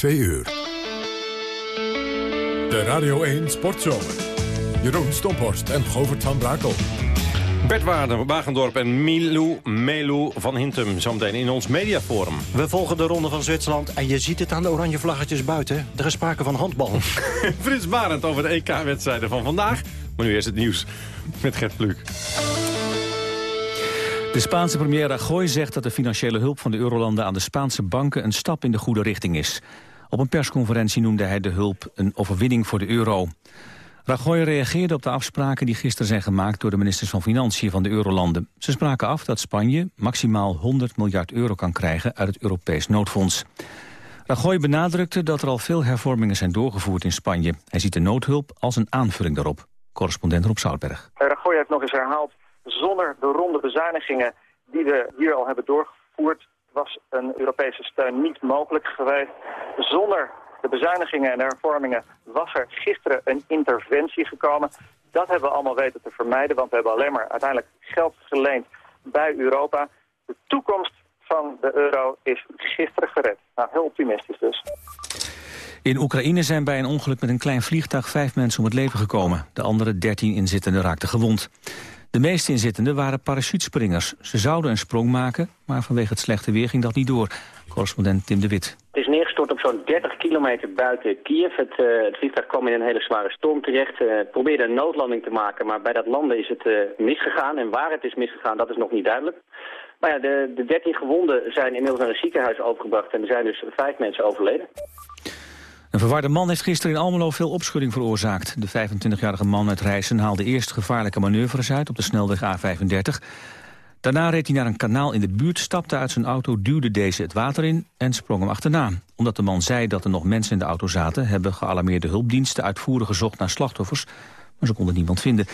2 uur. De Radio 1 Sportzomer. Jeroen Stomphorst en Govert van Brakel. Bert Wagendorp en Milou Melu van Hintem zometeen in ons mediaforum. We volgen de ronde van Zwitserland en je ziet het aan de oranje vlaggetjes buiten. Er is sprake van handbal. Frits Barend over de EK-wedstrijden van vandaag. Maar nu is het nieuws met Gert Pluk. De Spaanse premier Rajoy zegt dat de financiële hulp van de eurolanden aan de Spaanse banken een stap in de goede richting is. Op een persconferentie noemde hij de hulp een overwinning voor de euro. Rajoy reageerde op de afspraken die gisteren zijn gemaakt door de ministers van Financiën van de eurolanden. Ze spraken af dat Spanje maximaal 100 miljard euro kan krijgen uit het Europees noodfonds. Rajoy benadrukte dat er al veel hervormingen zijn doorgevoerd in Spanje. Hij ziet de noodhulp als een aanvulling daarop. Correspondent Rob Zoutberg. Rajoy heeft nog eens herhaald zonder de ronde bezuinigingen die we hier al hebben doorgevoerd, was een Europese steun niet mogelijk geweest. Zonder de bezuinigingen en hervormingen was er gisteren een interventie gekomen. Dat hebben we allemaal weten te vermijden, want we hebben alleen maar uiteindelijk geld geleend bij Europa. De toekomst van de euro is gisteren gered. Nou, heel optimistisch dus. In Oekraïne zijn bij een ongeluk met een klein vliegtuig vijf mensen om het leven gekomen. De andere dertien inzittenden raakten gewond. De meeste inzittenden waren parachutespringers. Ze zouden een sprong maken, maar vanwege het slechte weer ging dat niet door. Correspondent Tim de Wit. Het is neergestort op zo'n 30 kilometer buiten Kiev. Het, uh, het, vliegtuig kwam in een hele zware storm terecht. Uh, probeerde een noodlanding te maken, maar bij dat landen is het uh, misgegaan. En waar het is misgegaan, dat is nog niet duidelijk. Maar ja, de, de 13 gewonden zijn inmiddels naar een ziekenhuis overgebracht. En er zijn dus vijf mensen overleden. Een verwarde man heeft gisteren in Almelo veel opschudding veroorzaakt. De 25-jarige man uit Rijssen haalde eerst gevaarlijke manoeuvres uit op de snelweg A35. Daarna reed hij naar een kanaal in de buurt, stapte uit zijn auto, duwde deze het water in en sprong hem achterna. Omdat de man zei dat er nog mensen in de auto zaten, hebben gealarmeerde hulpdiensten uitvoerig gezocht naar slachtoffers, maar ze konden niemand vinden.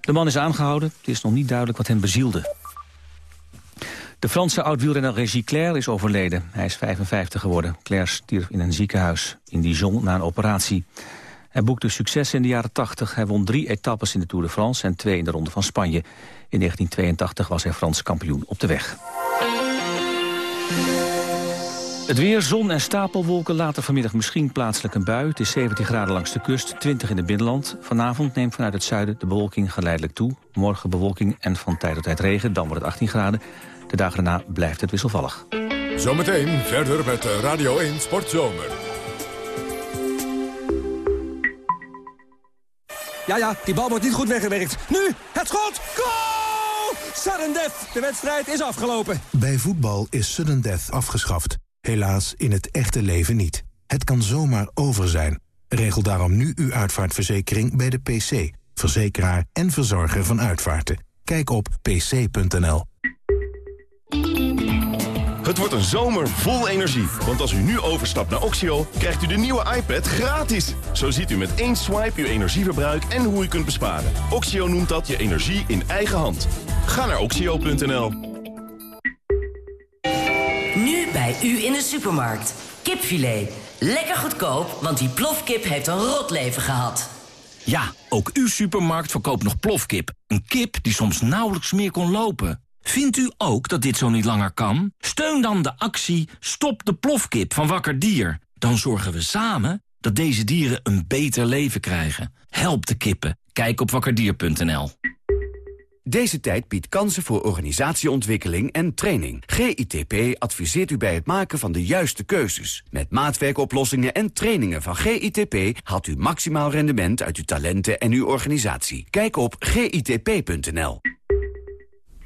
De man is aangehouden, het is nog niet duidelijk wat hem bezielde. De Franse oud-wielrenner Régis Claire is overleden. Hij is 55 geworden. Claire stierf in een ziekenhuis in Dijon na een operatie. Hij boekte succes in de jaren 80. Hij won drie etappes in de Tour de France en twee in de Ronde van Spanje. In 1982 was hij Frans kampioen op de weg. Het weer, zon en stapelwolken, later vanmiddag misschien plaatselijk een bui. Het is 17 graden langs de kust, 20 in het binnenland. Vanavond neemt vanuit het zuiden de bewolking geleidelijk toe. Morgen bewolking en van tijd tot tijd regen, dan wordt het 18 graden. De dagen daarna blijft het wisselvallig. Zometeen verder met Radio 1 Sportzomer. Ja, ja, die bal wordt niet goed weggewerkt. Nu, het schot! Goal! Sudden death. De wedstrijd is afgelopen. Bij voetbal is sudden death afgeschaft. Helaas in het echte leven niet. Het kan zomaar over zijn. Regel daarom nu uw uitvaartverzekering bij de PC. Verzekeraar en verzorger van uitvaarten. Kijk op pc.nl. Het wordt een zomer vol energie. Want als u nu overstapt naar Oxio, krijgt u de nieuwe iPad gratis. Zo ziet u met één swipe uw energieverbruik en hoe u kunt besparen. Oxio noemt dat je energie in eigen hand. Ga naar oxio.nl. Nu bij u in de supermarkt. Kipfilet. Lekker goedkoop, want die plofkip heeft een rot leven gehad. Ja, ook uw supermarkt verkoopt nog plofkip. Een kip die soms nauwelijks meer kon lopen. Vindt u ook dat dit zo niet langer kan? Steun dan de actie Stop de plofkip van Wakker Dier. Dan zorgen we samen dat deze dieren een beter leven krijgen. Help de kippen. Kijk op wakkerdier.nl. Deze tijd biedt kansen voor organisatieontwikkeling en training. GITP adviseert u bij het maken van de juiste keuzes. Met maatwerkoplossingen en trainingen van GITP... haalt u maximaal rendement uit uw talenten en uw organisatie. Kijk op gitp.nl.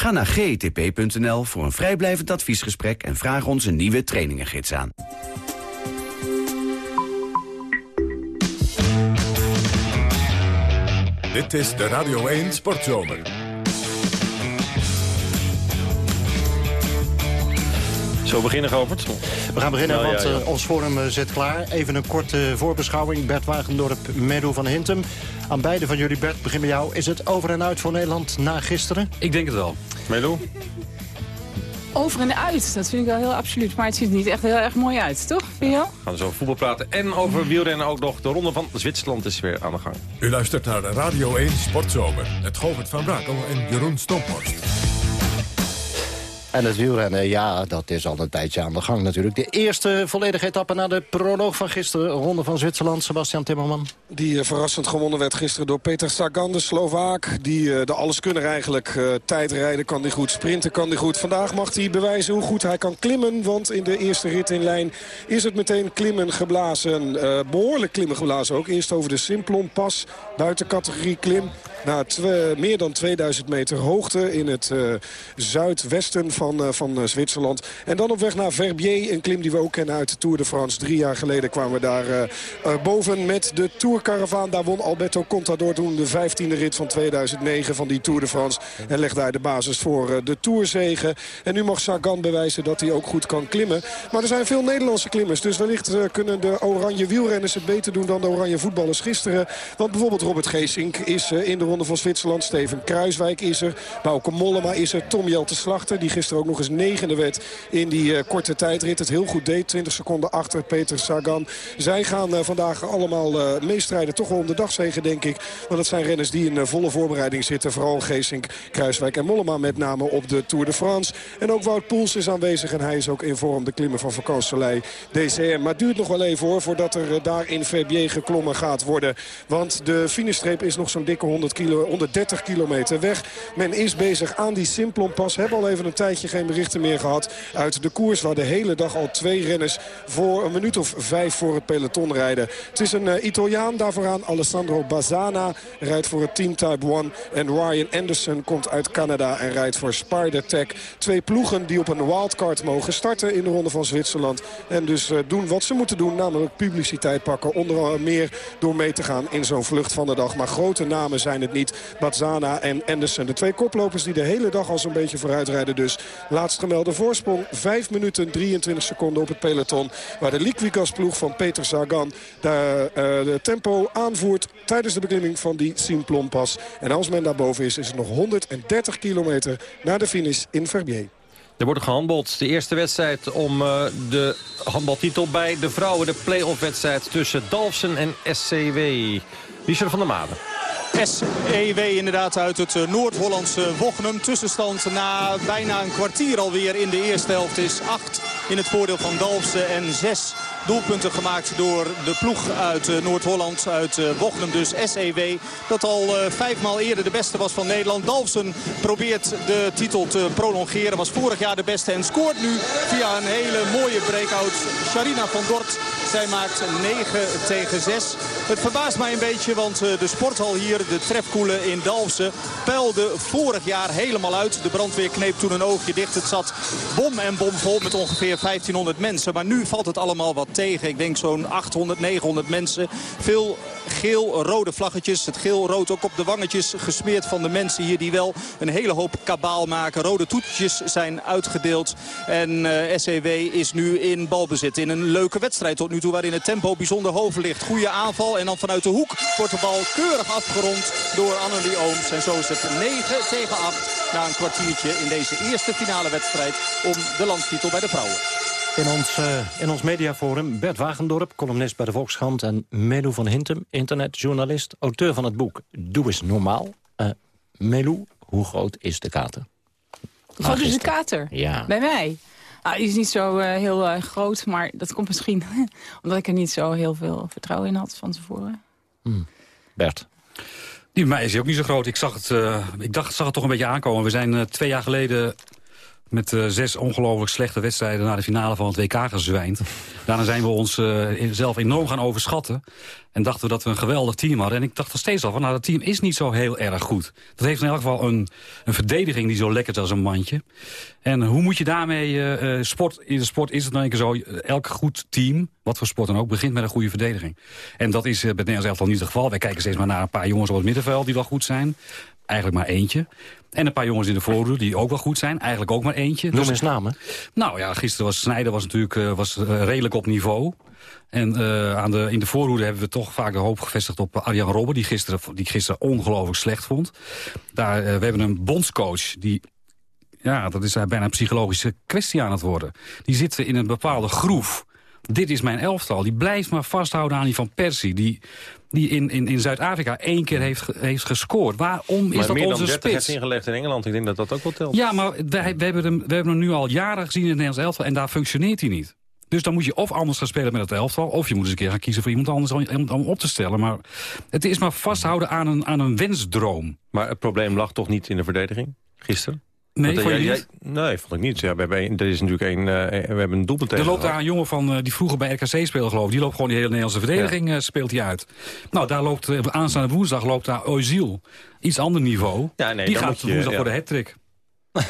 Ga naar gtp.nl voor een vrijblijvend adviesgesprek... en vraag ons een nieuwe trainingengids aan. Dit is de Radio 1 Sportzomer. Zo beginnen, Govert? We gaan beginnen, Nou, want ja, ja. eh, ons forum eh, zit klaar. Even een korte voorbeschouwing. Bert Wagendorp, Meadow van Hintem. Aan beide van jullie, Bert, begin bij jou. Is het over en uit voor Nederland na gisteren? Ik denk het wel. Melo? Over en uit, dat vind ik wel heel absoluut. Maar het ziet er niet echt heel erg mooi uit, toch? Vind je wel? We gaan dus over voetbal praten en over wielrennen ook nog. De ronde van Zwitserland is weer aan de gang. U luistert naar Radio 1 Sportzomer. Met Govert van Brakel en Jeroen Stomphorst. En het wielrennen, ja, dat is al een tijdje aan de gang natuurlijk. De eerste volledige etappe na de proloog van gisteren. Ronde van Zwitserland, Sebastian Timmerman. Die eh, verrassend gewonnen werd gisteren door Peter Sagan, de Slovaak. Die eh, de alleskunner eigenlijk. eh, tijdrijden kan hij goed, sprinten kan hij goed. Vandaag mag hij bewijzen hoe goed hij kan klimmen. Want in de eerste rit in lijn is het meteen klimmen geblazen. Eh, behoorlijk klimmen geblazen ook. Eerst over de Simplon pas, buiten categorie klim. Na meer dan 2000 meter hoogte in het zuidwesten van, eh, van eh, Zwitserland. En dan op weg naar Verbier, een klim die we ook kennen uit de Tour de France. Drie jaar geleden kwamen we daar eh, boven met de Tourcaravaan. Daar won Alberto Contador toen de 15e rit van 2009 van die Tour de France. En legde hij de basis voor de Tourzegen. En nu mag Sagan bewijzen dat hij ook goed kan klimmen. Maar er zijn veel Nederlandse klimmers. Dus wellicht kunnen de oranje wielrenners het beter doen dan de oranje voetballers gisteren. Want bijvoorbeeld Robert Geesink is in de Ronde van Zwitserland. Steven Kruiswijk is er. Bauke Mollema is er. Tom Jelte Slachter, die gisteren ook nog eens negende werd in die eh, korte tijdrit. Het heel goed deed. 20 seconden achter Peter Sagan. Zij gaan eh, vandaag allemaal eh, meestrijden. Toch wel om de dagzegen, denk ik. Want het zijn renners die in volle voorbereiding zitten. Vooral Geesink, Kruiswijk en Mollema met name op de Tour de France. En ook Wout Poels is aanwezig. En hij is ook in vorm de klimmer van Vacances Soleil DCM. Maar het duurt nog wel even hoor. Voordat er daar in Verbier geklommen gaat worden. Want de finishstreep is nog zo'n dikke 100 kilo, 130 kilometer weg. Men is bezig aan die Simplon-pas. Hebben al even een tijdje geen berichten meer gehad uit de koers. Waar de hele dag al twee renners voor een minuut of vijf voor het peloton rijden. Het is een eh, Italiaan daar vooraan. Alessandro Bazzana rijdt voor het team Type 1. En Ryan Anderson komt uit Canada en rijdt voor Spider Tech. Twee ploegen die op een wildcard mogen starten in de Ronde van Zwitserland. En dus eh, doen wat ze moeten doen. Namelijk publiciteit pakken. Onder meer door mee te gaan in zo'n vlucht van de dag. Maar grote namen zijn het niet. Bazzana en Anderson. De twee koplopers die de hele dag al zo'n beetje vooruit rijden. Dus laatst gemelde voorsprong. 5 minuten 23 seconden op het peloton. Waar de Liquigas ploeg van Peter Sagan de, eh, de tempo aanvoert tijdens de beklimming van die Simplon-pas. En als men daarboven is, is het nog 130 kilometer naar de finish in Verbier. Er wordt gehandbald. De eerste wedstrijd om eh, de handbaltitel bij de vrouwen. De play-off-wedstrijd tussen Dalfsen en SCW. Richard van der Maden. SEW inderdaad uit het eh, Noord-Hollandse Wochnum. Tussenstand na bijna een kwartier alweer in de eerste helft is 8 in het voordeel van Dalfsen en 6 doelpunten gemaakt door de ploeg uit eh, Noord-Holland, uit eh, Wochnum dus, SEW. Dat al vijfmaal eerder de beste was van Nederland. Dalfsen probeert de titel te prolongeren, was vorig jaar de beste en scoort nu via een hele mooie breakout. Sharina van Dort, zij maakt 9 tegen 6. Het verbaast mij een beetje, want eh, de sporthal hier, de trefkoelen in Dalfsen, peilde vorig jaar helemaal uit. De brandweer kneep toen een oogje dicht. Het zat bom en bom vol met ongeveer 1500 mensen. Maar nu valt het allemaal wat tegen. Ik denk zo'n 800, 900 mensen. Veel geel-rode vlaggetjes. Het geel-rood ook op de wangetjes gesmeerd van de mensen hier die wel een hele hoop kabaal maken. Rode toetjes zijn uitgedeeld. En eh, SCW is nu in balbezit. In een leuke wedstrijd tot nu toe waarin het tempo bijzonder hoog ligt. Goede aanval en dan vanuit de hoek wordt de bal keurig afgerond door Annelie Ooms. En zo is het 9 tegen 8 na een kwartiertje in deze eerste finale wedstrijd om de landstitel bij de vrouwen. In ons, eh, in ons mediaforum Bert Wagendorp, columnist bij de Volkskrant... en Melou van Hintem, internetjournalist, auteur van het boek Doe eens normaal. Uh, Melou, hoe groot is de kater? Hoe groot is de kater? Ja. Bij mij? Ah, die is niet zo eh, heel groot, maar dat komt misschien omdat ik er niet zo heel veel vertrouwen in had van tevoren. Bert. Die bij mij is hij ook niet zo groot. Ik zag het, eh, ik dacht, zag het toch een beetje aankomen. We zijn eh, twee jaar geleden met eh, zes ongelooflijk slechte wedstrijden... naar de finale van het WK gezwijnd. Daarna zijn we ons eh, zelf enorm gaan overschatten. En dachten we dat we een geweldig team hadden. En ik dacht er steeds al van, nou, dat team is niet zo heel erg goed. Dat heeft in elk geval een, een verdediging die zo lekker is als een mandje. En hoe moet je daarmee... eh, sport, in de sport is het dan een keer zo, elk goed team, wat voor sport dan ook... begint met een goede verdediging. En dat is bij het Nederlands elftal niet het geval. Wij kijken steeds maar naar een paar jongens op het middenveld die wel goed zijn. Eigenlijk maar eentje. En een paar jongens in de voorhoede die ook wel goed zijn. Eigenlijk ook maar eentje. Noem eens namen. Nou ja, gisteren was Snijder was natuurlijk uh, was, uh, redelijk op niveau. En uh, aan de, in de voorhoede hebben we toch vaak de hoop gevestigd op Arjan Robben... die gisteren, die gisteren ongelooflijk slecht vond. Daar, we hebben een bondscoach die ja, dat is bijna een psychologische kwestie aan het worden. Die zitten in een bepaalde groef. Dit is mijn elftal. Die blijft maar vasthouden aan die van Persie. Die, die in, in, in Zuid-Afrika één keer heeft, heeft gescoord. Waarom maar is dat meer onze dan 30 spits? heeft ingelegd in Engeland. Ik denk dat dat ook wel telt. Ja, maar wij, we, hebben hem, we hebben hem nu al jaren gezien in het Nederlands elftal... en daar functioneert hij niet. Dus dan moet je of anders gaan spelen met het elftal... of je moet eens een keer gaan kiezen voor iemand anders om, om op te stellen. Maar het is maar vasthouden aan een, aan een wensdroom. Maar het probleem lag toch niet in de verdediging gisteren? Nee, Want, vond je jij- niet? jij- nee, vond ik niet. Ja, we hebben, er is natuurlijk een, eh, we hebben een doelpunt Er loopt daar een jongen van, eh, die vroeger bij RKC speelde, geloof ik. Die loopt gewoon die hele Nederlandse verdediging eh, speelt hij uit. Nou, daar loopt, eh, aanstaande woensdag loopt daar Oziel. Iets ander niveau. Ja, nee, die gaat je- woensdag ja. voor de hat-trick.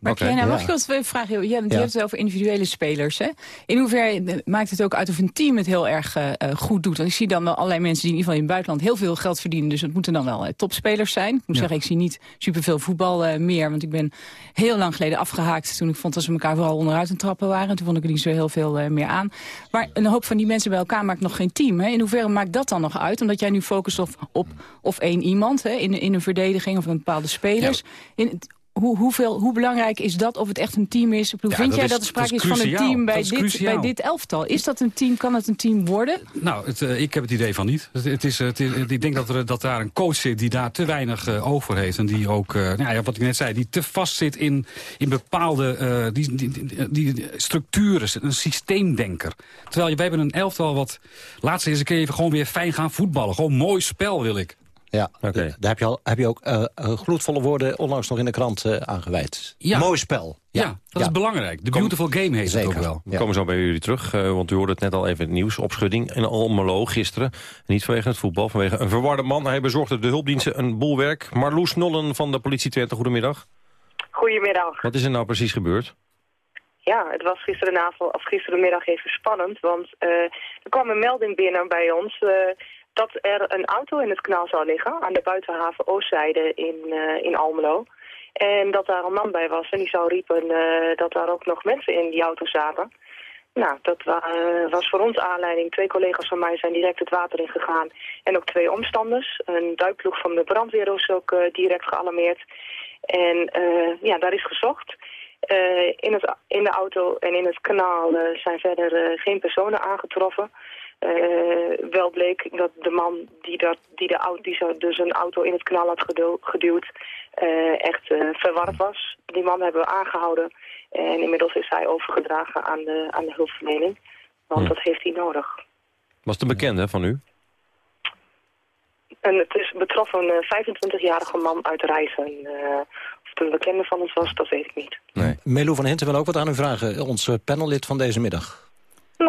Maar. Kiana, mag Ja. ik wat vragen? Ja, Ja. Je hebt het over individuele spelers. Hè? In hoeverre maakt het ook uit of een team het heel erg eh, eh, goed doet? Want ik zie dan wel allerlei mensen die in ieder geval in het buitenland heel veel geld verdienen. Dus het moeten dan wel eh, topspelers zijn. Ik moet Ja. zeggen, ik zie niet superveel voetbal meer. Want ik ben heel lang geleden afgehaakt toen ik vond dat ze elkaar vooral onderuit aan trappen waren. Toen vond ik er niet zo heel veel meer aan. Maar een hoop van die mensen bij elkaar maakt nog geen team. Hè? In hoeverre maakt dat dan nog uit? Omdat jij nu focust op, op of één iemand hè? In, in een verdediging of een bepaalde spelers. In, het- hoe, hoeveel, hoe belangrijk is dat of het echt een team is? Ik bedoel, Ja, vind dat jij is- dat er sprake is, is van een team bij is dit, bij dit elftal? Is dat een team? Kan het een team worden? Nou, het, eh, ik heb het idee van niet. Het, het is, het is, ik denk dat, er, dat daar een coach zit die daar te weinig eh, voor heeft. En die ook, eh, nou ja, wat ik net zei, die te vast zit in, in bepaalde die, die, die, die structuren. Een systeemdenker. Terwijl je, we hebben een elftal wat... Laatst eens een keer even gewoon weer fijn gaan voetballen. Gewoon mooi spel wil ik. Ja, daar heb je, al, heb je ook eh, eh, gloedvolle woorden onlangs nog in de krant eh, aangeweid. Ja. Mooi spel. Ja, dat is belangrijk. De beautiful game heet Zeker. het ook wel. We komen zo bij jullie terug, eh, want u hoorde het net al even in het nieuws. Opschudding in Almelo gisteren. Niet vanwege het voetbal, vanwege een verwarde man. Hij bezorgde de hulpdiensten een boel werk. Marloes Nollen van de politie Twente, goedemiddag. Goedemiddag. Wat is er nou precies gebeurd? Ja, het was gisterenavond of gisterenmiddag even spannend, want eh, er kwam een melding binnen bij ons eh, dat er een auto in het kanaal zou liggen aan de buitenhaven Oostzijde in, eh, in Almelo. En dat daar een man bij was en die zou riepen eh, dat daar ook nog mensen in die auto zaten. Nou, dat eh, was voor ons aanleiding. Twee collega's van mij zijn direct het water in gegaan. En ook twee omstanders. Een duikploeg van de brandweer is ook direct gealarmeerd. En ja, daar is gezocht. In, het, in de auto en in het kanaal zijn verder geen personen aangetroffen. Eh, wel bleek dat de man die, dat, die, de, au- die zo, dus een auto in het kanaal had gedu- geduwd eh, echt eh, verward was. Die man hebben we aangehouden en inmiddels is hij overgedragen aan de, aan de hulpverlening. Want dat heeft hij nodig. Was het een bekende van u? En het is betrof een eh, 25-jarige man uit Rijssen. Eh, of het een bekende van ons was, dat weet ik niet. Melo van Hinten wil ook wat aan u vragen. Ons panellid van deze middag.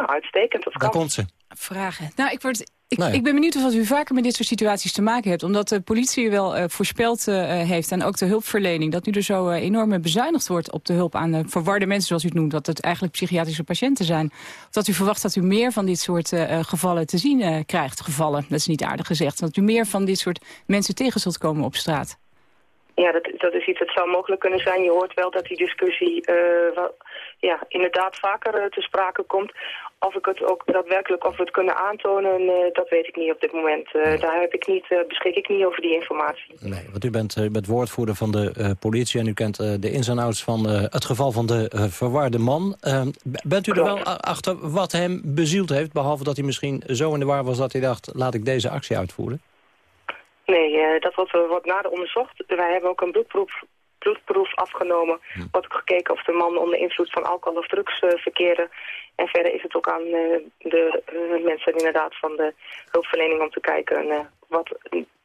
Nou, uitstekend. Dat Daar kan. komt ze. Vragen. Nou, ik, word, ik, Nee. ik ben benieuwd of u vaker met dit soort situaties te maken hebt. Omdat de politie wel eh, voorspeld eh, heeft en ook de hulpverlening... dat nu er zo eh, enorm bezuinigd wordt op de hulp aan verwarde mensen, zoals u het noemt. Dat het eigenlijk psychiatrische patiënten zijn. Of dat u verwacht dat u meer van dit soort gevallen te zien eh, krijgt. Gevallen, dat is niet aardig gezegd. Dat u meer van dit soort mensen tegen zult komen op straat. Ja, dat, dat is iets dat zou mogelijk kunnen zijn. Je hoort wel dat die discussie eh, wel, ja, inderdaad vaker te sprake komt. Of ik het ook daadwerkelijk of we het kunnen aantonen, eh, dat weet ik niet op dit moment. Eh, Daar heb ik niet, eh, beschik ik niet over die informatie. Nee, want u bent, u bent woordvoerder van de politie... en u kent de ins en outs van het geval van de verwarde man. Eh, b- bent u er wel achter wat hem bezield heeft... behalve dat hij misschien zo in de war was dat hij dacht... laat ik deze actie uitvoeren? Nee, dat wordt, wordt nader onderzocht. Wij hebben ook een bloedproef, bloedproef afgenomen. Wordt ook gekeken of de man onder invloed van alcohol of drugs eh, verkeerde. En verder is het ook aan eh, de eh, mensen inderdaad van de hulpverlening om te kijken eh, wat,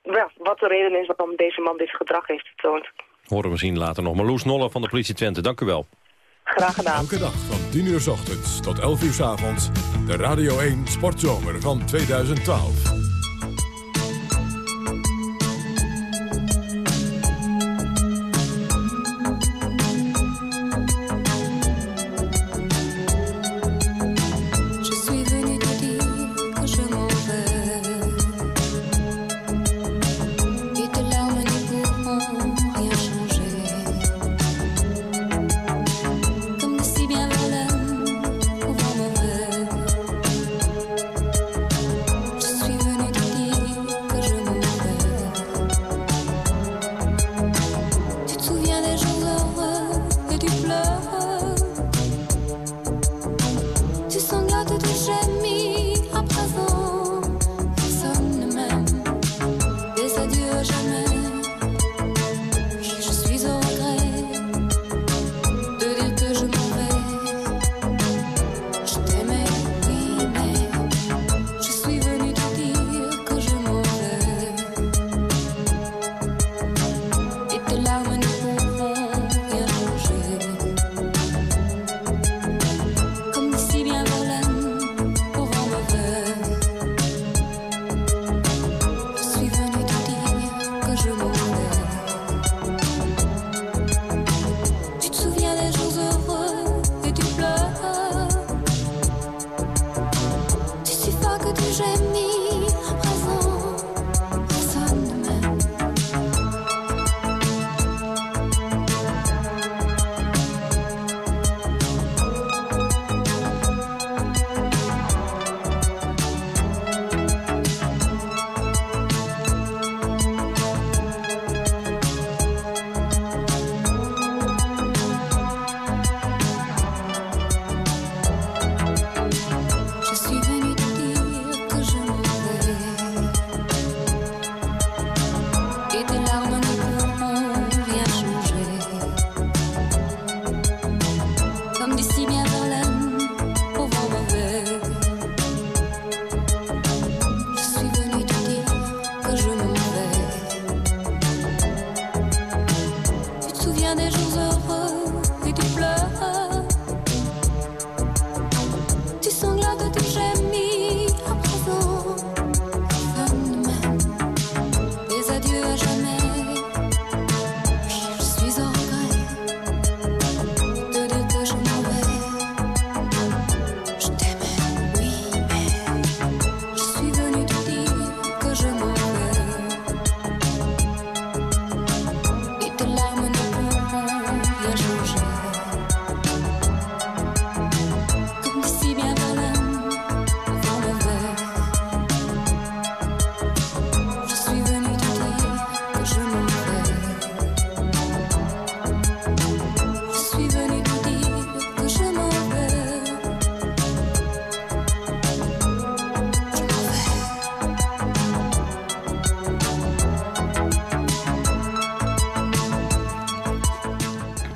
ja, wat de reden is waarom deze man dit gedrag heeft getoond. Horen we zien later nog. Marloes Nollen van de politie Twente, dank u wel. Graag gedaan. Elke dag van 10 uur s ochtends tot 11 uur s avonds. De Radio 1 Sportzomer van 2012.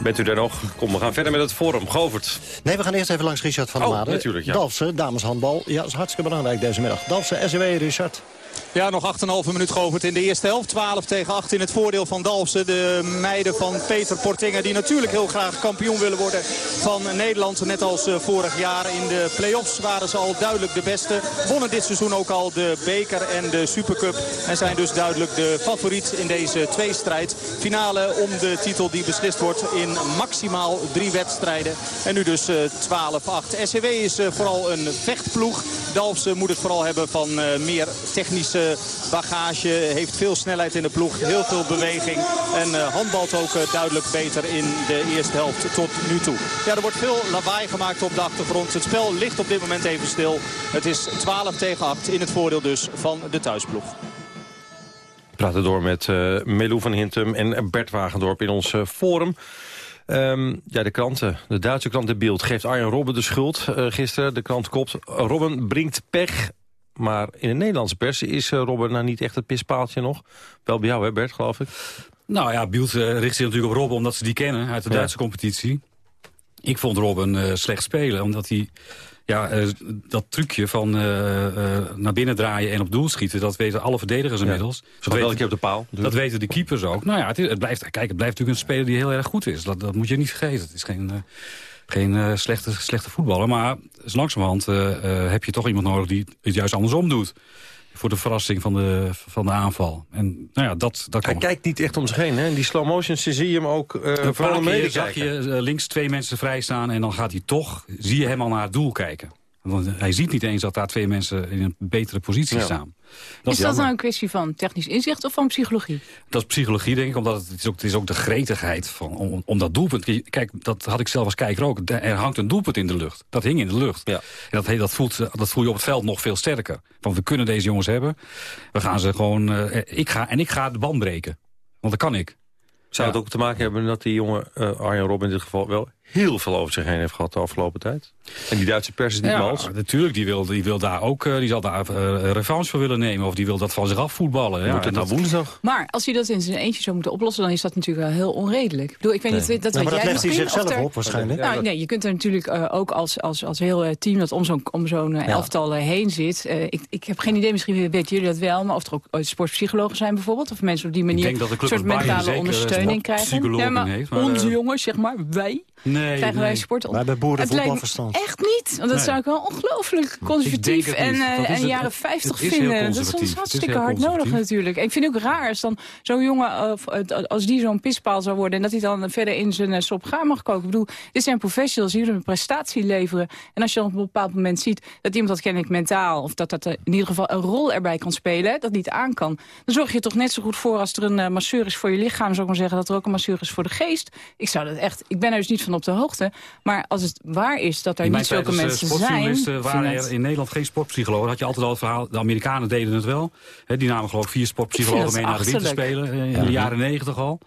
Bent u daar nog? Kom, we gaan verder met het forum. Govert. Nee, we gaan eerst even langs Richard van der Oh, Made. natuurlijk, ja. Dalfsen, dameshandbal. Ja, dat is hartstikke belangrijk deze middag. Dalfsen, SW, Richard. Ja, nog 8,5 minuut geopend in de eerste helft. 12 tegen 8 in het voordeel van Dalfsen. De meiden van Peter Portinga die natuurlijk heel graag kampioen willen worden van Nederland. Net als eh, vorig jaar in de play-offs waren ze al duidelijk de beste. Wonnen dit seizoen ook al de beker en de supercup. En zijn dus duidelijk de favoriet in deze tweestrijd. Finale om de titel die beslist wordt in maximaal drie wedstrijden. En nu dus eh, 12-8. SCW is eh, vooral een vechtploeg. Dalfsen moet het vooral hebben van eh, meer technische bagage. Heeft veel snelheid in de ploeg. Heel veel beweging. En eh, handbalt ook eh, duidelijk beter in de eerste helft tot nu toe. Ja, er wordt veel lawaai gemaakt op de achtergrond. Het spel ligt op dit moment even stil. Het is 12 tegen 8 in het voordeel dus van de thuisploeg. Praten door met eh Melou van Hintem en Bert Wagendorp in ons forum. Ehm, ja, de kranten, de Duitse krant De Beeld geeft Arjen Robben de schuld eh, gisteren. De krant kopt, Robben brengt pech. Maar in de Nederlandse pers is eh, Robben nou niet echt het pispaaltje nog. Wel bij jou hè Bert, geloof ik. Nou ja, Bielt eh, richt zich natuurlijk op Robben omdat ze die kennen uit de Ja. Duitse competitie. Ik vond Robben eh, slecht spelen, omdat hij... Ja, dat trucje van naar binnen draaien en op doel schieten... dat weten alle verdedigers inmiddels. Dat weten- keer op de paal. Dat weten de keepers ook. Nou ja, het, is- het blijft, kijk, het blijft natuurlijk een speler die heel erg goed is. Dat, dat moet je niet vergeten. Het is geen, geen eh, slechte, slechte voetballer. Maar dus langzamerhand eh, heb je toch iemand nodig die het juist andersom doet. Voor de verrassing van de, van de aanval. En nou ja, dat, dat Hij kijkt niet echt om zich heen. Hè? In die slow motions zie je hem ook Een vooral keer zag je links twee mensen vrij staan... en dan gaat hij toch, zie je hem al naar het doel kijken. Want hij ziet niet eens dat daar twee mensen in een betere positie Ja. staan. Is dat jammer. nou een kwestie van technisch inzicht of van psychologie? Dat is psychologie, denk ik, omdat het, het, is, ook, het is ook de gretigheid van, om, om dat doelpunt. Kijk, dat had ik zelf als kijker ook. Er hangt een doelpunt in de lucht. Dat hing in de lucht. Ja. En dat, dat, voelt, dat voel je op het veld nog veel sterker. Want we kunnen deze jongens hebben. We gaan ze gewoon... eh, ik ga, en ik ga de band breken. Want dat kan ik. Zou Ja. het ook te maken hebben dat die jongen eh, Arjen Robben in dit geval wel heel veel over zich heen heeft gehad de afgelopen tijd? En die Duitse pers is niet Ja, mals. natuurlijk. Die wil, die wil daar ook eh, die zal daar eh, revanche voor willen nemen. Of die wil dat van zich af voetballen. Ja, Moet het nou dat- woensdag? Maar als hij dat in zijn eentje zou moeten oplossen... dan is dat natuurlijk wel heel onredelijk. Ik bedoel, ik weet Nee. niet, dat maar dat jij legt hij zichzelf er- op waarschijnlijk. Nou, nee, je kunt er natuurlijk eh, ook als, als, als heel team dat om zo'n om zo'n Ja. elftal heen zit. eh, ik, ik heb geen idee, misschien weten jullie dat wel... maar of er ook sportpsychologen zijn bijvoorbeeld... of mensen op die manier een soort mentale ondersteuning krijgen. maar heeft, maar, onze jongens, zeg maar, wij... Nee, krijgen wij nee. sport Wij hebben boerenvoetbalverstand. Echt niet, want dat Nee. zou ik wel ongelooflijk conservatief en, eh, en het- jaren 50 het is heel vinden. Dat is ons hartstikke hard nodig natuurlijk. En ik vind het ook raar als dan zo'n jongen, eh, eh, als die zo'n pispaal zou worden... en dat hij dan verder in zijn uh, sop gaar mag koken. Ik bedoel, dit zijn professionals, die een prestatie leveren. En als je dan op een bepaald moment ziet dat iemand dat kennelijk mentaal... of dat dat in ieder geval een rol erbij kan spelen, dat niet aan kan... dan zorg je toch net zo goed voor als er een masseur is voor je lichaam... zou ik maar zeggen, dat er ook een masseur is voor de geest. Ik zou dat echt, ik ben er dus niet van op de hoogte. Maar als het waar is dat er In niet zulke eh, mensen zijn... waren er in Nederland geen sportpsychologen. Dan had je altijd al het verhaal, de Amerikanen deden het wel. Hè, die namen geloof ik vier sportpsychologen Ik mee naar de winterspelen. eh, In Ja. de jaren negentig al.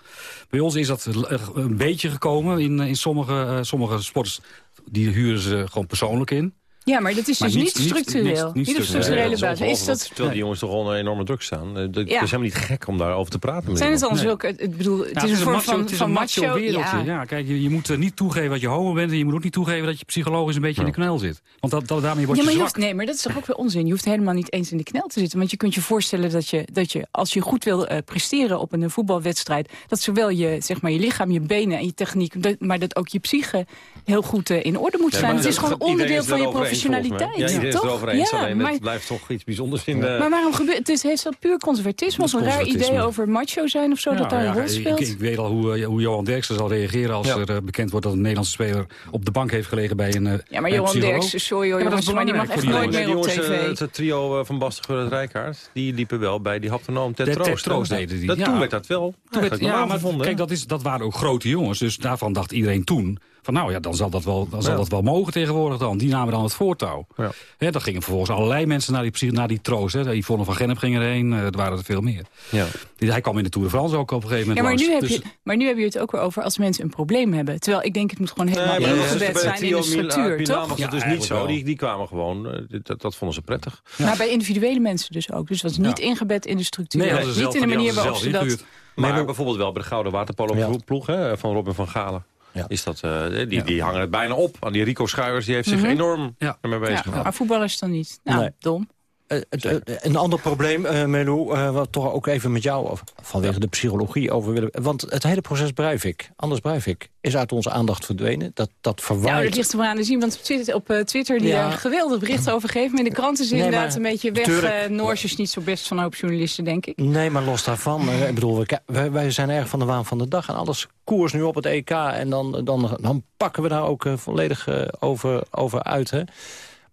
Bij ons is dat eh, een beetje gekomen. In, in sommige, sommige sporters, die huren ze gewoon persoonlijk in. Ja, maar dat is Maar dus niet- structureel. niet- Niet, niet op structureel. structurele Nee, basis. Is dat, Terwijl die jongens toch onder enorme druk staan. Dat- Het Ja. is helemaal niet gek om daarover te praten. met zijn het dan zulke... Ik bedoel, het Ja, is een vorm macho- van, het is van macho, macho. wereldje. Ja. ja. kijk, je, je moet eh, niet toegeven dat je homo bent... en je moet ook niet toegeven dat je psychologisch een beetje in de knel zit. Want dat, dat, daarmee word Ja, je maar je zwak. hoeft, nee, maar dat is toch ook weer onzin. Je hoeft helemaal niet eens in de knel te zitten. Want je kunt je voorstellen dat je, dat je als je goed wil eh, presteren op een voetbalwedstrijd... dat zowel je, zeg maar, je lichaam, je benen en je techniek... dat- maar dat ook je psyche heel goed eh, in orde moet zijn. het is gewoon onderdeel van je professionaliteit. Ja, iedereen is toch? erover eens. Ja, alleen maar, het blijft toch iets bijzonders in de... maar waarom gebeurt het? is- Heeft dat puur conservatisme of een raar idee over macho zijn of zo, dat daar een ja, rol ik- speelt? Ik, ik weet al hoe, eh, hoe Johan Derksen zal reageren als Ja. er eh, bekend wordt dat een Nederlandse speler op de bank heeft gelegen bij een. eh, ja, maar Johan. Derksen, sorry hoor, Ja, maar dat jongens, is maar die mag echt nooit die meer op tv. eh, het trio eh, van Basten het Rijkaard, die liepen wel bij die haptonoom Ted Troost. Toen werd dat wel Toen werd, ja, maar gevonden. kijk, dat, is, dat waren ook grote jongens. Dus daarvan dacht iedereen toen... van nou ja, dan zal dat wel, dan zal Ja. dat wel mogen tegenwoordig dan. Die namen dan het voortouw. Ja. Hè, dan gingen vervolgens allerlei mensen naar die, naar die troost. Hè. Yvonne van Gennep ging erheen, eh, er waren er veel meer. Ja. Dus hij kwam in de Tour de France ook op een gegeven Ja, moment maar nu, heb je, Dus- maar nu heb je het ook weer over als mensen een probleem hebben. Terwijl ik denk, het moet gewoon helemaal Nee, ingebed zijn in de structuur, Milan toch? was Ja, het dus niet zo. Die, die kwamen gewoon, eh, dat, dat vonden ze prettig. Maar bij individuele mensen dus ook. Dus dat is niet ingebed in de structuur. Nee, niet zelf- in de manier waarop ze dat... Maar bijvoorbeeld wel bij de Gouden Waterpolo ploeg hè, van Robin van Galen. Is dat, eh, die, die hangen het bijna op. Aan die Rico Schuijers die heeft zich Mhm. enorm ermee bezig Ja, gehouden. maar voetballers dan niet. Nou, Nee. dom. Eh, het, eh, een ander probleem, eh Melo, eh, wat toch ook even met jou over- vanwege de psychologie over willen... Want het hele proces Breivik, Anders Breivik, is uit onze aandacht verdwenen. Dat, dat Ja, verwaait... dat ligt er maar aan te zien, want op Twitter, op, eh, Twitter die Ja. daar geweldig berichten over geven. Maar in de kranten is Nee, inderdaad maar een beetje weg. tuurlijk. eh Noors is niet zo best van een hoop journalisten, denk ik. Nee, maar los daarvan. eh, ik bedoel, wij, wij zijn erg van de waan van de dag. En alles koers nu op het EK. En dan, dan, dan pakken we daar ook eh, volledig eh, over, over uit. Hè.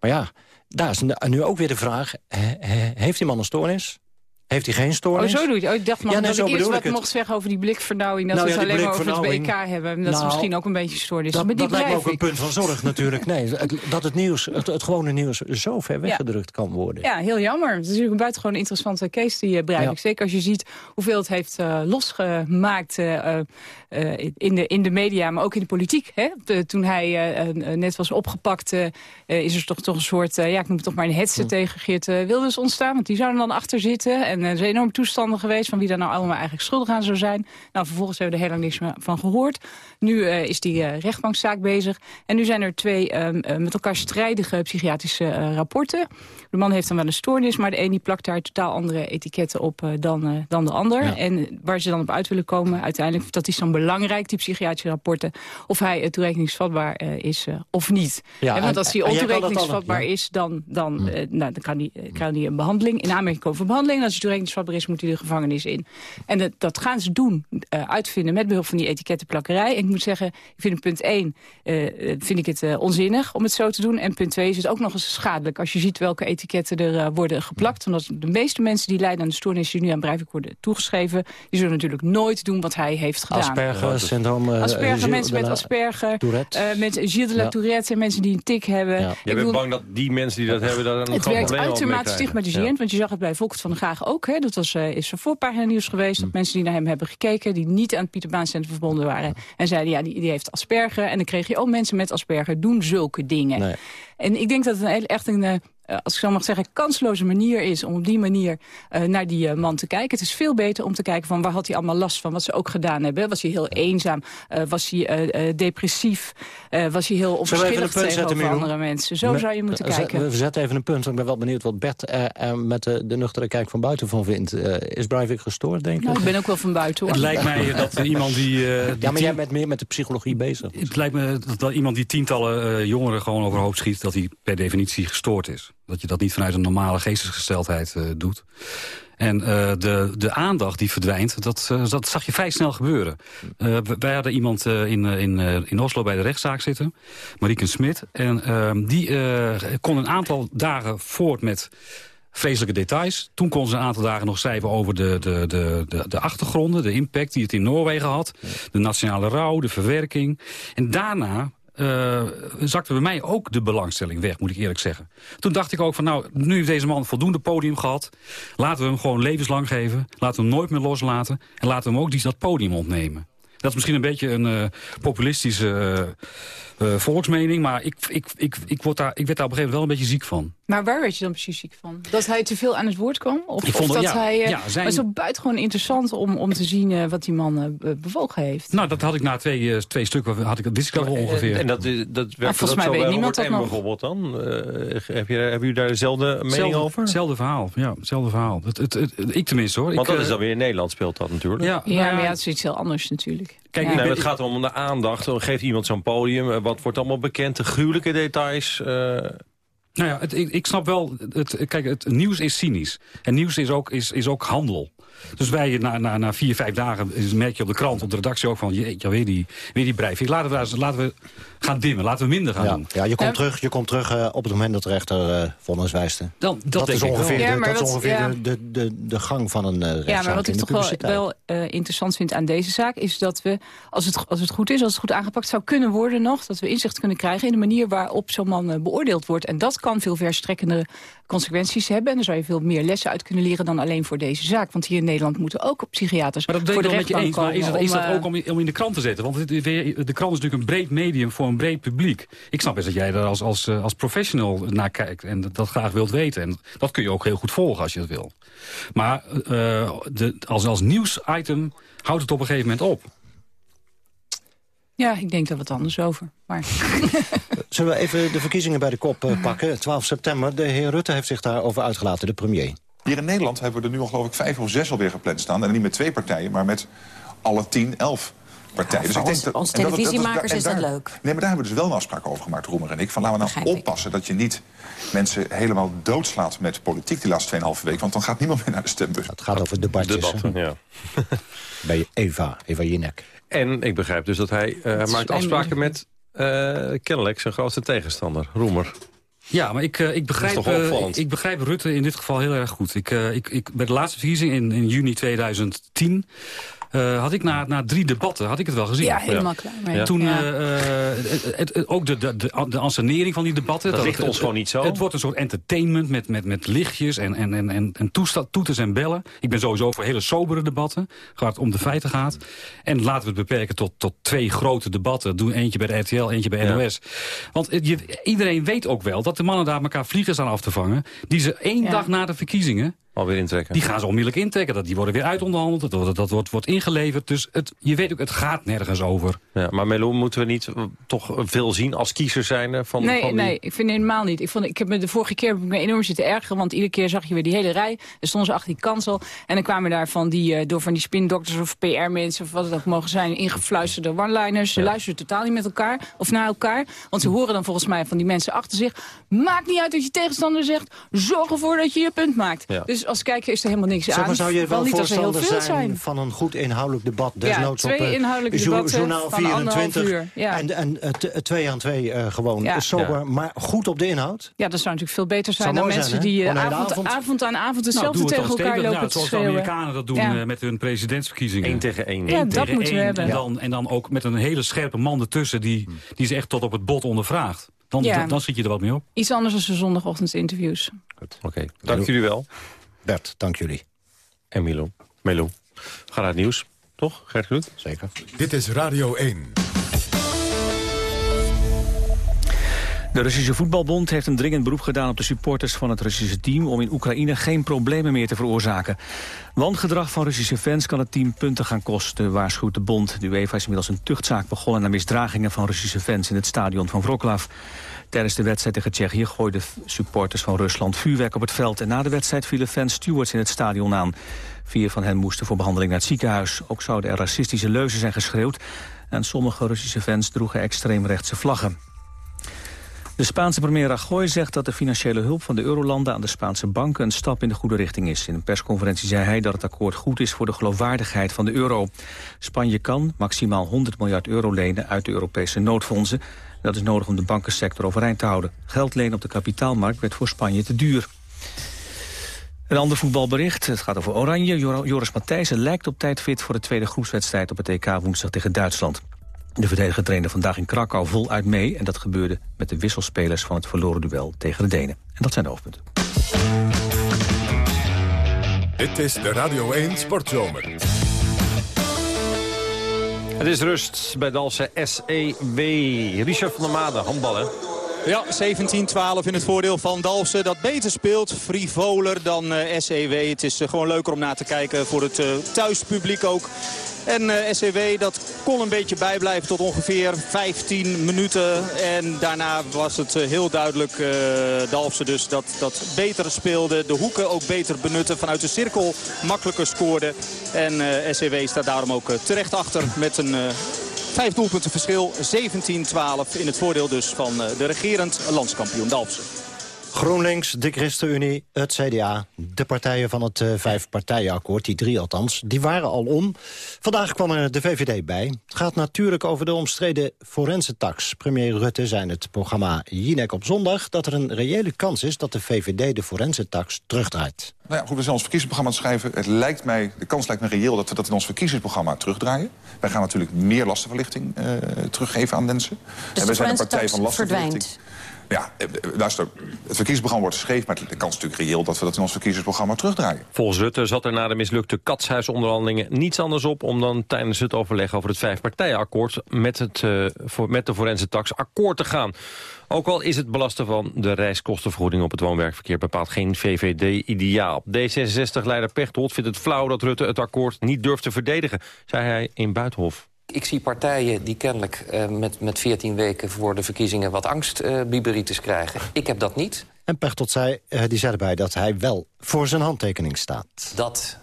Maar ja, daar is nu- ook weer de vraag. he- he- heeft die man een stoornis? Heeft hij geen Oh, stoornis? zo doe je het. Oh, ik dacht nog Ja, nee, dat ik eerst wat ik mocht zeggen over die blikvernauwing. Dat Nou we het ja, alleen maar over het. WK hebben. En dat is Nou, misschien ook een beetje stoornis. Dat, maar die dat lijkt me ook een punt van zorg natuurlijk. Nee, het- dat het nieuws, het, het gewone nieuws zo ver weggedrukt kan worden. Ja, heel jammer. Het is natuurlijk een buitengewoon interessante case die Breivik. Ja. Zeker als je ziet hoeveel het heeft uh, losgemaakt uh, in, de, in de media, maar ook in de politiek. Hè? De, toen hij uh, net was opgepakt, is er toch, toch een soort, ja, ik noem het toch maar een hetze Hm. tegen Geert Wilders ontstaan. Want die zouden dan achter zitten. En er zijn enorme toestanden geweest van wie daar nou allemaal eigenlijk schuldig aan zou zijn. Nou, vervolgens hebben we er lang niks meer van gehoord. Nu is die rechtbankzaak bezig. En nu zijn er twee met elkaar strijdige psychiatrische rapporten. De man heeft dan wel een stoornis, maar de een die plakt daar totaal andere etiketten op dan, dan de ander. Ja. En waar ze dan op uit willen komen, uiteindelijk, dat is dan belangrijk, die psychiatrische rapporten, of hij uh, toerekeningsvatbaar is of niet. Ja, en, want als hij ontoerekeningsvatbaar ja. is, dan, dan, hm. nou, dan kan hij, kan een behandeling, in aanmerking komen voor behandeling. En als hij toerekeningsvatbaar is, moet hij de gevangenis in. En dat, dat gaan ze doen, uitvinden met behulp van die etikettenplakkerij. En ik moet zeggen, ik vind punt 1, vind ik het onzinnig om het zo te doen. En punt 2 is het ook nog eens schadelijk als je ziet welke etiketten er worden geplakt. Omdat de meeste mensen die lijden aan de stoornissen die nu aan Breivik worden toegeschreven... die zullen natuurlijk nooit doen wat hij heeft gedaan. Asperger-syndroom. Uh, Asperger, mensen met Asperger. Tourette. Uh, met Gilles de la. Tourette en mensen die een tik hebben. Ja. Je bent bang dat die mensen die dat hebben... daar een het werkt uitermate stigmatiserend. Ja. Want je zag het bij Volkert van der Graag ook. Hè. Dat was, uh, is er voorpagina nieuws geweest. Dat mensen die naar hem hebben gekeken... die niet aan het Pieter Baan Centrum verbonden waren. En zeiden, ja, die, die heeft Asperger. En dan kreeg je, oh, mensen met Asperger doen zulke dingen. Nee. En ik denk dat het een, echt een uh, als ik zo mag zeggen, kansloze manier is... om op die manier uh, naar die uh, man te kijken. Het is veel beter om te kijken van waar had hij allemaal last van... wat ze ook gedaan hebben. Was hij heel eenzaam? Uh, was hij depressief? was hij heel onverschillig tegenover andere mensen? Zo zou je moeten kijken. We zetten even een punt. Ik ben wel benieuwd wat Bert er met de, de nuchtere kijk van buiten van vindt. is Breivik gestoord, denk ik? Nou, ik ben ook wel van buiten, hoor. Het lijkt mij dat iemand die... die ja, maar jij bent meer met de psychologie bezig. Het lijkt me dat, dat iemand die tientallen jongeren gewoon overhoop schiet... dat hij per definitie gestoord is. Dat je dat niet vanuit een normale geestesgesteldheid uh, doet. En uh, de, de aandacht die verdwijnt, dat, uh, dat zag je vrij snel gebeuren. Wij hadden iemand in, in, in Oslo bij de rechtszaak zitten, Marieke Smit. En ehm, die kon een aantal dagen voort met vreselijke details. Toen kon ze een aantal dagen nog schrijven over de, de, de, de, de achtergronden, de impact die het in Noorwegen had. De nationale rouw, de verwerking. En daarna uh, zakte bij mij ook de belangstelling weg, moet ik eerlijk zeggen. Toen dacht ik ook van, nou, nu heeft deze man voldoende podium gehad. Laten we hem gewoon levenslang geven. Laten we hem nooit meer loslaten. En laten we hem ook die, dat podium ontnemen. Dat is misschien een beetje een uh, populistische uh, volksmening. Maar ik, ik, ik, ik, word daar, ik werd daar op een gegeven moment wel een beetje ziek van. Maar waar werd je dan precies ziek van? Dat hij te veel aan het woord kwam? Of, ik vond of dat ja, hij... Uh, ja, zijn... Maar het is ook buitengewoon interessant om, om te zien uh, wat die man uh, bewogen heeft. Nou, dat had ik na twee, twee stukken, had ik, dat wist ik al ongeveer. En dat, dat werkt volgens mij weet niemand dat nog. bijvoorbeeld dan? heb je, hebben jullie daar dezelfde mening zelfde, over? Hetzelfde verhaal, ja, hetzelfde verhaal. Het, het, het, ik tenminste hoor. Want ik, dat is dan weer in Nederland speelt dat natuurlijk. Ja, ja maar ja, het is iets heel anders natuurlijk. Kijk, ja. nee, het gaat om de aandacht. Dan geeft iemand zo'n podium. Wat wordt allemaal bekend? De gruwelijke details. Uh... Nou ja, het, ik, ik, snap wel. Het, kijk, het nieuws is cynisch. En nieuws is ook, is, is ook handel. Dus wij, na, na, na vier, vijf dagen, merk je op de krant, op de redactie ook van... jeetje, weer die, weer die Breivik. Laten we, laten we gaan dimmen, laten we minder gaan ja, doen. Ja, je komt terug, je komt terug uh, op het moment dat de rechter uh, vonnis wijst. Dan, dat, dat is ongeveer, ik de, ja, dat is ongeveer ja. de, de, de, de gang van een uh, rechtszaak Ja, maar wat ik toch wel, wel interessant vind aan deze zaak... is dat we, als het, als het goed is, als het goed aangepakt zou kunnen worden nog... dat we inzicht kunnen krijgen in de manier waarop zo'n man beoordeeld wordt. En dat kan veel verstrekkende consequenties hebben. En daar zou je veel meer lessen uit kunnen leren dan alleen voor deze zaak. Want hier in Nederland moeten ook psychiaters maar dat voor de met je eens, maar is dat, is dat ook om, om in de krant te zetten? Want het, de krant is natuurlijk een breed medium voor een breed publiek. Ik snap best dat jij er als, als, als professional naar kijkt en dat, dat graag wilt weten. En dat kun je ook heel goed volgen als je dat wil. Maar uh, de, als, als nieuwsitem houdt het op een gegeven moment op. Ja, ik denk dat het anders over. Maar... Zullen we even de verkiezingen bij de kop eh, pakken? 12 september, de heer Rutte heeft zich daarover uitgelaten, de premier. Hier in Nederland hebben we er nu al geloof ik vijf of zes alweer gepland staan. En niet met twee partijen, maar met alle tien, elf partijen. Dus ons- ons en dat- dat- televisiemakers is dat leuk. Nee, maar daar hebben we dus wel een afspraak over gemaakt, Roemer en ik. Van laten we nou oppassen dat je niet mensen helemaal doodslaat met politiek die laatste 2,5 week. Want dan gaat niemand meer naar de stembus. Het gaat over debatjes. Debatten, ja. Bij Eva, Eva Jinek. En ik begrijp dus dat hij eh, maakt afspraken met eh, kennelijk zijn grootste tegenstander, Roemer. Ja, maar ik, eh, ik, begrijp, ik begrijp Rutte in dit geval heel erg goed. Ik, ik, ik, bij de laatste verkiezing in, in juni 2010... eh, had ik na, na drie debatten had ik het wel gezien. Ja, helemaal klaar. Ja. Toen Ja. eh, eh, het- het- het- ook de, de, de, de ansenering van die debatten. Dat ligt het- ons het- gewoon niet zo. Het wordt een soort entertainment met, met, met lichtjes en, en, en, en, en toesta- toeters en bellen. Ik ben sowieso voor hele sobere debatten, waar het om de feiten gaat. En laten we het beperken tot, tot twee grote debatten. Doe eentje bij de RTL, eentje bij Ja. NOS. Want je, iedereen weet ook wel dat de mannen daar elkaar vliegen staan af te vangen... die ze één Ja. dag na de verkiezingen Alweer intrekken. die gaan ze onmiddellijk intrekken. Dat, die worden weer uitonderhandeld, dat, wordt- dat wordt, wordt ingeleverd. Dus het, je weet ook, het gaat nergens over. Ja, maar Melo, moeten we niet eh, toch veel zien als kiezer zijn eh, van, nee, van die... nee, ik vind het helemaal niet. Ik, vond, ik heb me de vorige keer heb ik me enorm zitten ergeren, want iedere keer zag je weer die hele rij. Er stonden ze achter die kansel en dan kwamen daar van die, eh, door van die spindokters of PR-mensen of wat het ook mogen zijn, ingefluisterde one-liners. Ze luisteren totaal niet met elkaar of naar elkaar, want ze horen dan volgens mij van die mensen achter zich. Maakt niet uit wat je tegenstander zegt, zorg ervoor dat je je punt maakt. Ja. Dus als kijker is er helemaal niks Zeg aan. maar, zou je wel er voorstander zijn, zijn. van een goed inhoudelijk debat? Ja, Desnoods twee op eh, inhoudelijke debatten Journaal van anderhalf 24 uur, ja. en, en eh, t- twee aan twee eh, gewoon Ja. eh, sober, Ja. maar goed op de inhoud? Ja, dat zou natuurlijk veel beter zijn dan mensen zijn, die eh, hele avond, avond. avond aan avond Nou, hetzelfde het tegen elkaar lopen Ja, te zoals de schreeuwen. Amerikanen dat doen Ja. eh, met hun presidentsverkiezingen. Eén tegen één. Ja, dat tegen moeten we hebben. En dan, en dan ook met een hele scherpe man ertussen die, die ze echt tot op het bot ondervraagt. Dan, Ja. dan, dan schiet je er wat mee op. Iets anders dan de zondagochtendinterviews. Oké, dank jullie wel. Bert, dank jullie. En Milo. Melo. Ga naar het nieuws, toch? Gert Groet? Zeker. Dit is Radio 1. De Russische voetbalbond heeft een dringend beroep gedaan op de supporters van het Russische team om in Oekraïne geen problemen meer te veroorzaken. Wangedrag van Russische fans kan het team punten gaan kosten, waarschuwt de bond. De UEFA is inmiddels een tuchtzaak begonnen naar misdragingen van Russische fans in het stadion van Wroclaw. Tijdens de wedstrijd tegen Tsjechië gooiden supporters van Rusland vuurwerk op het veld. En na de wedstrijd vielen fans stewards in het stadion aan. Vier van hen moesten voor behandeling naar het ziekenhuis. Ook zouden er racistische leuzen zijn geschreeuwd. En sommige Russische fans droegen extreemrechtse vlaggen. De Spaanse premier Rajoy zegt dat de financiële hulp van de eurolanden aan de Spaanse banken een stap in de goede richting is. In een persconferentie zei hij dat het akkoord goed is voor de geloofwaardigheid van de euro. Spanje kan maximaal 100 miljard euro lenen uit de Europese noodfondsen. Dat is nodig om de bankensector overeind te houden. Geld lenen op de kapitaalmarkt werd voor Spanje te duur. Een ander voetbalbericht. Het gaat over Oranje. Jor- Joris Matthijssen lijkt op tijd fit voor de tweede groepswedstrijd op het EK woensdag tegen Duitsland. De verdediger trainde vandaag in Krakau voluit mee... en dat gebeurde met de wisselspelers van het verloren duel tegen de Denen. En dat zijn de hoofdpunten. Dit is de Radio 1 Sportzomer. Het is rust bij Dalse SEW. Richard van der Made, handballen. Ja, 17-12 in het voordeel van Dalfsen. Dat beter speelt, frivoler dan eh, SEW. Het is eh, gewoon leuker om na te kijken voor het eh, thuispubliek ook. En eh, SEW dat kon een beetje bijblijven tot ongeveer 15 minuten. En daarna was het heel duidelijk eh Dalfsen dus dat, dat beter speelde. De hoeken ook beter benutten. Vanuit de cirkel makkelijker scoorde. En eh, SEW staat daarom ook terecht achter met een... Vijf doelpunten verschil, 17-12 in het voordeel dus van eh, de regerend landskampioen Dalfsen. GroenLinks, de ChristenUnie, het CDA, de partijen van het eh, vijfpartijenakkoord, die drie althans, die waren al om. Vandaag kwam er de VVD bij. Het gaat natuurlijk over de omstreden forensentax. Premier Rutte zei in het programma Jinek op zondag dat er een reële kans is dat de VVD de forensentax terugdraait. Nou ja, goed, we zijn ons verkiezingsprogramma te schrijven. Het lijkt mij, de kans lijkt me reëel dat we dat in ons verkiezingsprogramma terugdraaien. Wij gaan natuurlijk meer lastenverlichting eh, teruggeven aan mensen. Dus de forensentax verdwijnt. Ja, eh, eh, luister, het verkiezingsprogramma wordt geschreven... maar de kans is natuurlijk reëel dat we dat in ons verkiezingsprogramma terugdraaien. Volgens Rutte zat er na de mislukte katshuisonderhandelingen niets anders op... om dan tijdens het overleg over het vijfpartijenakkoord... met, het, eh, voor, met de forensentax akkoord te gaan. Ook al is het belasten van de reiskostenvergoeding op het woonwerkverkeer bepaald geen VVD-ideaal. D66-leider Pechtold vindt het flauw dat Rutte het akkoord niet durft te verdedigen, zei hij in Buitenhof. Ik zie partijen die kennelijk eh, met, met 14 weken voor de verkiezingen... wat angstbiberitis krijgen. Ik heb dat niet. En Pechtold zei, eh, die zei erbij dat hij wel voor zijn handtekening staat. Dat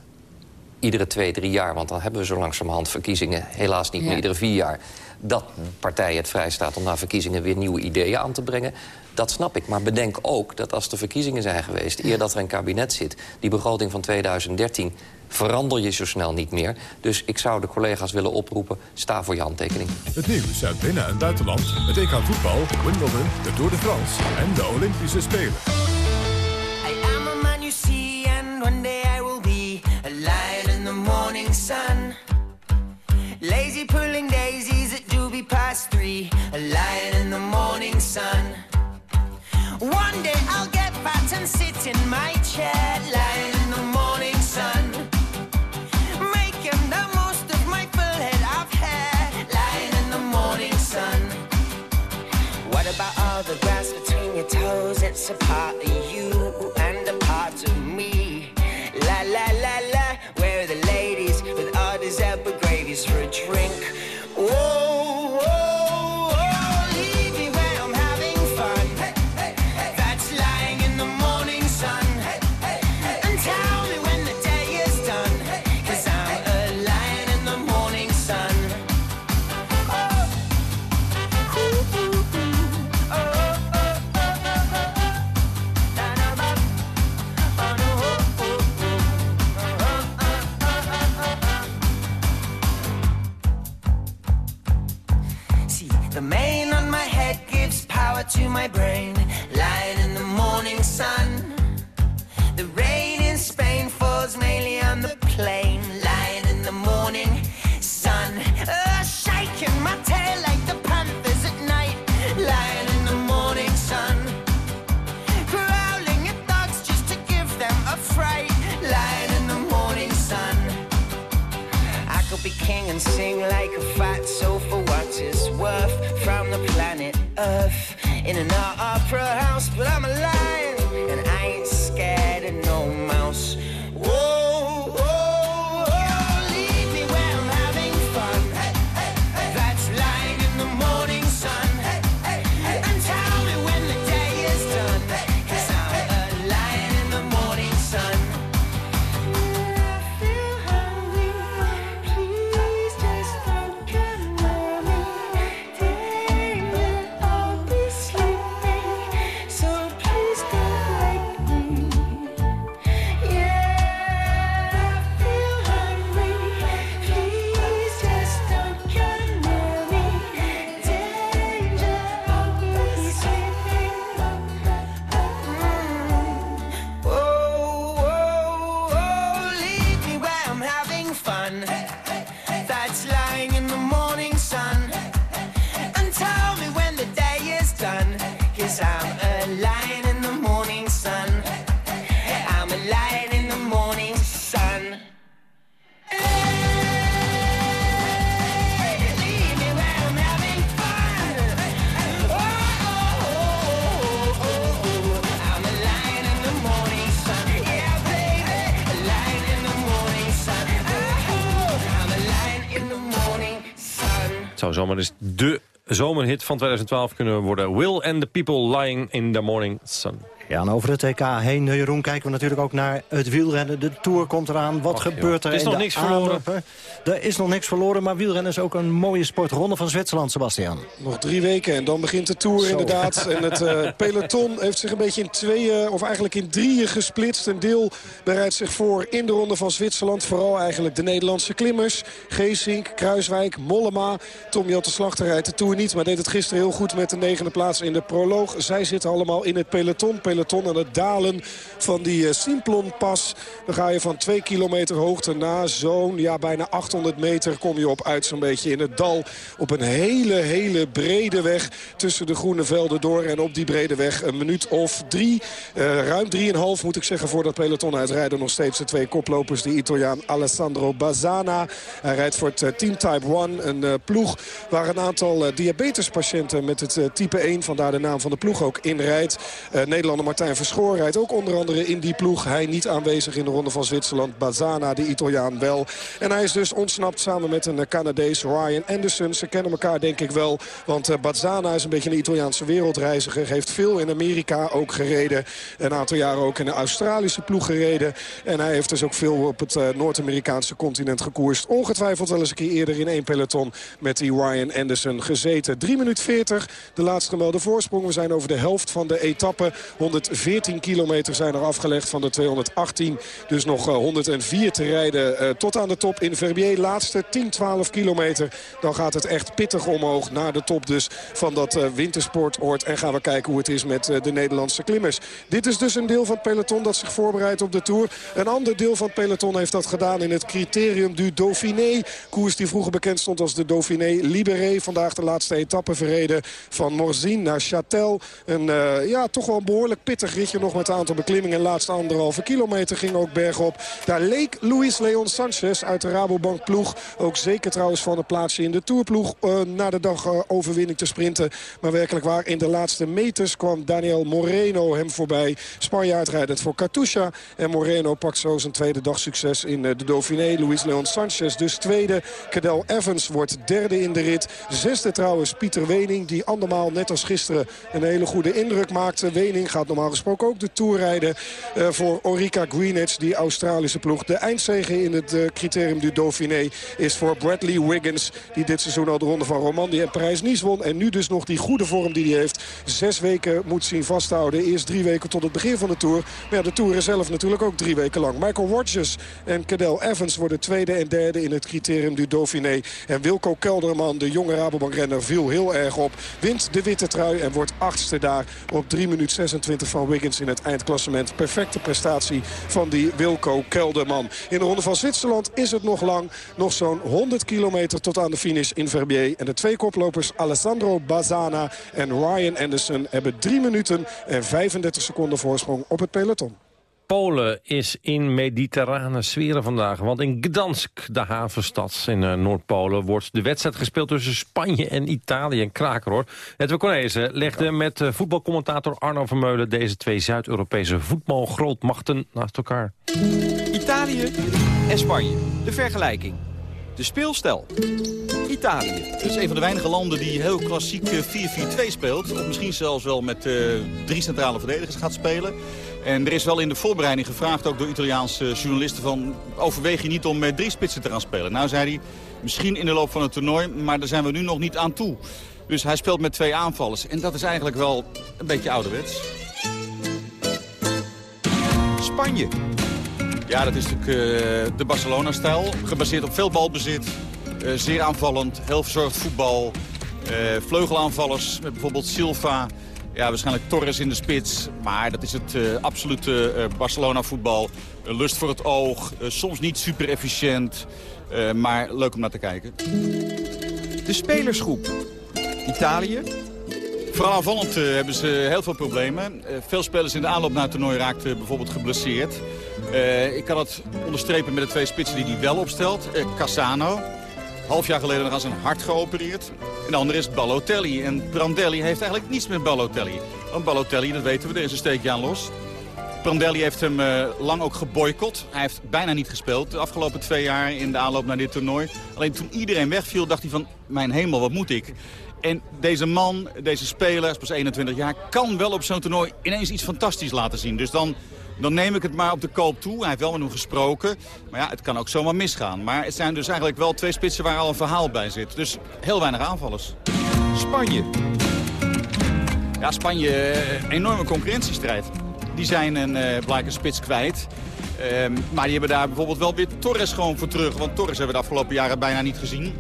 iedere twee, drie jaar, want dan hebben we zo langzamerhand verkiezingen... helaas niet meer iedere vier jaar... dat partijen het vrijstaat om na verkiezingen weer nieuwe ideeën aan te brengen. Dat snap ik, maar bedenk ook dat als de verkiezingen zijn geweest... eer dat er een kabinet zit, die begroting van 2013 verander je zo snel niet meer. Dus ik zou de collega's willen oproepen, sta voor je handtekening. Het nieuws uit binnen- en buitenland, het EK voetbal, Wimbledon, de Tour de France en de Olympische Spelen. I am a man you see and one day I will be a lion in the morning sun. Lazy pulling daisies at doobie past three, a lion in the morning sun. One day I'll get fat and sit in my chair, the grass between your toes? It's a part of you Abraham. Zomaar eens de zomerhit van 2012 kunnen worden. Will and the People Lying in the Morning Sun. Ja, en over het TK heen, eh, Jeroen, kijken we natuurlijk ook naar het wielrennen. De Tour komt eraan. Wat gebeurt joh. er Er is in nog de niks verloren. Er is nog niks verloren, maar wielrennen is ook een mooie sport. Ronde van Zwitserland, Sebastian. Nog drie weken en dan begint de Tour Zo. inderdaad. En het eh, peloton heeft zich een beetje in tweeën, of eigenlijk in drieën gesplitst. Een deel bereidt zich voor in de Ronde van Zwitserland. Vooral eigenlijk de Nederlandse klimmers. Geesink, Kruiswijk, Mollema. Tom Jan de Slachter rijdt de Tour niet, maar deed het gisteren heel goed met de negende plaats in de proloog. Zij zitten allemaal in het peloton. Peloton aan het dalen van die eh, Simplonpas. Dan ga je van twee kilometer hoogte na zo'n ja, bijna 800 meter kom je op uit zo'n beetje in het dal. Op een hele, hele brede weg tussen de groene velden door. En op die brede weg een minuut of drie, eh, ruim drieënhalf moet ik zeggen... voordat peloton uitrijden nog steeds de twee koplopers. De Italiaan Alessandro Bazzana. Hij rijdt voor het eh, Team Type 1, een eh, ploeg waar een aantal eh, diabetespatiënten met het type 1... vandaar de naam van de ploeg ook in rijdt. Eh, Nederlander Martijn Verschoor rijdt ook onder andere in die ploeg. Hij niet aanwezig in de ronde van Zwitserland. Bazana, de Italiaan, wel. En hij is dus ontsnapt samen met een Canadees, Ryan Anderson. Ze kennen elkaar denk ik wel. Want uh, Bazana is een beetje een Italiaanse wereldreiziger. Heeft veel in Amerika ook gereden. Een aantal jaren ook in de Australische ploeg gereden. En hij heeft dus ook veel op het uh, Noord-Amerikaanse continent gekoerst. Ongetwijfeld wel eens een keer eerder in één peloton met die Ryan Anderson gezeten. 3 minuten 40, de laatste gemelde voorsprong. We zijn over de helft van de etappe. 114 kilometer zijn er afgelegd van de 218. Dus nog uh, 104 te rijden uh, tot aan de top in Verbier. Laatste 10, 12 kilometer. Dan gaat het echt pittig omhoog naar de top dus van dat uh, wintersportoord. En gaan we kijken hoe het is met de Nederlandse klimmers. Dit is dus een deel van het peloton dat zich voorbereidt op de Tour. Een ander deel van het peloton heeft dat gedaan in het criterium du Dauphiné. Koers die vroeger bekend stond als de Dauphiné Libéré. Vandaag de laatste etappe verreden van Morzine naar Châtel. Een ja, toch wel een behoorlijk pittig ritje nog met een aantal beklimmingen. Laatste anderhalve kilometer ging ook bergop. Daar leek Luis Leon Sanchez uit de Rabobank ploeg. Ook zeker trouwens van een plaatsje in de Tourploeg. Uh, na de dag uh, overwinning te sprinten. Maar werkelijk waar in de laatste meters kwam Daniel Moreno hem voorbij. Spanjaard rijdend voor Katusha. En Moreno pakt zo zijn tweede dag succes in de Dauphiné. Luis Leon Sanchez dus tweede. Cadel Evans wordt derde in de rit. Zesde trouwens Pieter Wening. Die andermaal net als gisteren een hele goede indruk maakte. Wening gaat normaal gesproken ook de Tour rijden uh, voor Orica Greenwich. Die Australische ploeg. De eindzege in het uh, criterium du Dauphiné is voor Bradley Wiggins. Die dit seizoen al de ronde van Romandie en Parijs-Nice won. En nu dus nog die goede vorm die hij heeft. Zes weken moet zien vasthouden. Eerst drie weken tot het begin van de Tour. Maar ja, de Tour is zelf natuurlijk ook drie weken lang. Michael Rogers en Cadel Evans worden tweede en derde in het criterium du Dauphiné. En Wilco Kelderman, de jonge Rabobankrenner, viel heel erg op. Wint de witte trui en wordt achtste daar op 3 minuten 26 van Wiggins in het eindklassement. Perfecte prestatie van die Wilco Kelderman. In de ronde van Zwitserland is het nog lang. Nog zo'n 100 kilometer tot aan de finish in Verbier. En de twee koplopers Alessandro Bazana en Ryan Anderson hebben 3 minuten en 35 seconden voorsprong op het peloton. Polen is in mediterrane sferen vandaag. Want in Gdansk, de havenstad in uh, Noord-Polen... wordt de wedstrijd gespeeld tussen Spanje en Italië. Een kraker hoor. Edwin Cornezen legde met uh, voetbalcommentator Arno Vermeulen... deze twee Zuid-Europese voetbalgrootmachten naast elkaar. Italië en Spanje. De vergelijking. De speelstijl. Italië. Het is een van de weinige landen die heel klassiek 4-4-2 speelt. Of misschien zelfs wel met uh, drie centrale verdedigers gaat spelen. En er is wel in de voorbereiding gevraagd, ook door Italiaanse journalisten... van overweeg je niet om met drie spitsen te gaan spelen? Nou, zei hij, misschien in de loop van het toernooi, maar daar zijn we nu nog niet aan toe. Dus hij speelt met twee aanvallers. En dat is eigenlijk wel een beetje ouderwets. Spanje. Ja, dat is natuurlijk uh, de Barcelona-stijl. Gebaseerd op veel balbezit. Uh, zeer aanvallend, heel verzorgd voetbal. Uh, vleugelaanvallers met bijvoorbeeld Silva... Ja, waarschijnlijk Torres in de spits. Maar dat is het absolute Barcelona-voetbal. Lust voor het oog. soms niet super efficiënt. maar leuk om naar te kijken. De spelersgroep. Italië. Vooral aanvallend hebben ze heel veel problemen. veel spelers in de aanloop naar het toernooi raakten bijvoorbeeld geblesseerd. ik kan het onderstrepen met de twee spitsen die hij wel opstelt. Cassano. Half jaar geleden nog aan zijn hart geopereerd. En de andere is Balotelli. En Prandelli heeft eigenlijk niets met Balotelli. Want Balotelli, dat weten we, er is een steekje aan los. Prandelli heeft hem lang ook geboycott. Hij heeft bijna niet gespeeld de afgelopen twee jaar in de aanloop naar dit toernooi. Alleen toen iedereen wegviel, dacht hij van, mijn hemel, wat moet ik? En deze man, deze speler, is pas 21 jaar, kan wel op zo'n toernooi ineens iets fantastisch laten zien. Dus dan dan neem ik het maar op de koop toe. Hij heeft wel met hem gesproken. Maar ja, het kan ook zomaar misgaan. Maar het zijn dus eigenlijk wel twee spitsen waar al een verhaal bij zit. Dus heel weinig aanvallers. Spanje. Ja, Spanje, enorme concurrentiestrijd. Die zijn een uh, blijke spits kwijt. Uh, maar die hebben daar bijvoorbeeld wel weer Torres gewoon voor terug. Want Torres hebben we de afgelopen jaren bijna niet gezien.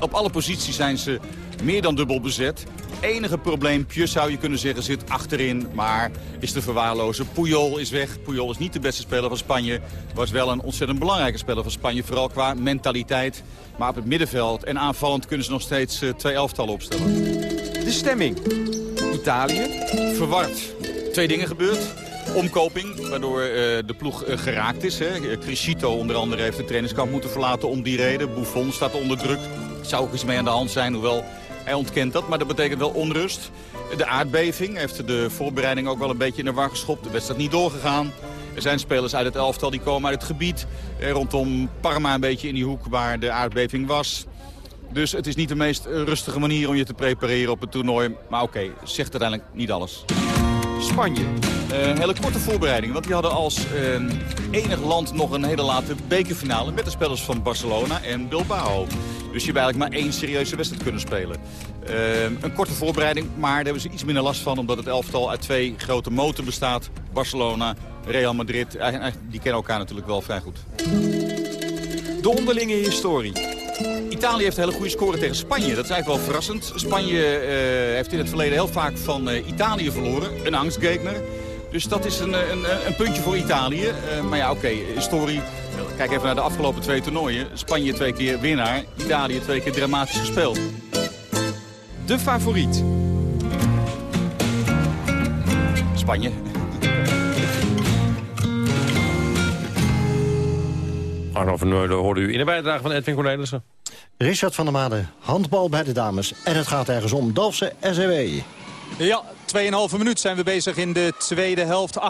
Op alle posities zijn ze meer dan dubbel bezet. Enige probleempje zou je kunnen zeggen zit achterin, maar is te verwaarlozen. Puyol is weg. Puyol is niet de beste speler van Spanje. Was wel een ontzettend belangrijke speler van Spanje, vooral qua mentaliteit. Maar op het middenveld en aanvallend kunnen ze nog steeds uh, twee elftallen opstellen. De stemming. Italië. Verward. Twee dingen gebeurd. Omkoping, waardoor uh, de ploeg uh, geraakt is. Hè. Criscito onder andere heeft de trainingskamp moeten verlaten om die reden. Buffon staat onder druk. Zou ook iets mee aan de hand zijn, hoewel Hij ontkent dat, maar dat betekent wel onrust. De aardbeving heeft de voorbereiding ook wel een beetje in de war geschopt. De wedstrijd niet doorgegaan. Er zijn spelers uit het elftal die komen uit het gebied. Eh, rondom Parma een beetje in die hoek waar de aardbeving was. Dus het is niet de meest rustige manier om je te prepareren op het toernooi. Maar oké, zegt uiteindelijk niet alles. Spanje. Uh, hele korte voorbereiding, want die hadden als uh, enig land nog een hele late bekerfinale... met de spelers van Barcelona en Bilbao. Dus je hebt eigenlijk maar één serieuze wedstrijd kunnen spelen. Uh, een korte voorbereiding, maar daar hebben ze iets minder last van... omdat het elftal uit twee grote moten bestaat. Barcelona, Real Madrid, die kennen elkaar natuurlijk wel vrij goed. De onderlinge historie. Italië heeft een hele goede score tegen Spanje. Dat is eigenlijk wel verrassend. Spanje uh, heeft in het verleden heel vaak van uh, Italië verloren. Een angstgegner. Dus dat is een, een, een puntje voor Italië. Uh, maar ja, oké, okay, historie. Kijk even naar de afgelopen twee toernooien. Spanje twee keer winnaar. Italië twee keer dramatisch gespeeld. De favoriet. Spanje. Arno van Neulen hoorde u in de bijdrage van Edwin Cornelissen. Richard van der Made, handbal bij de dames. En het gaat ergens om Dalfse SEW. Ja, 2,5 minuut zijn we bezig in de tweede helft. 18-13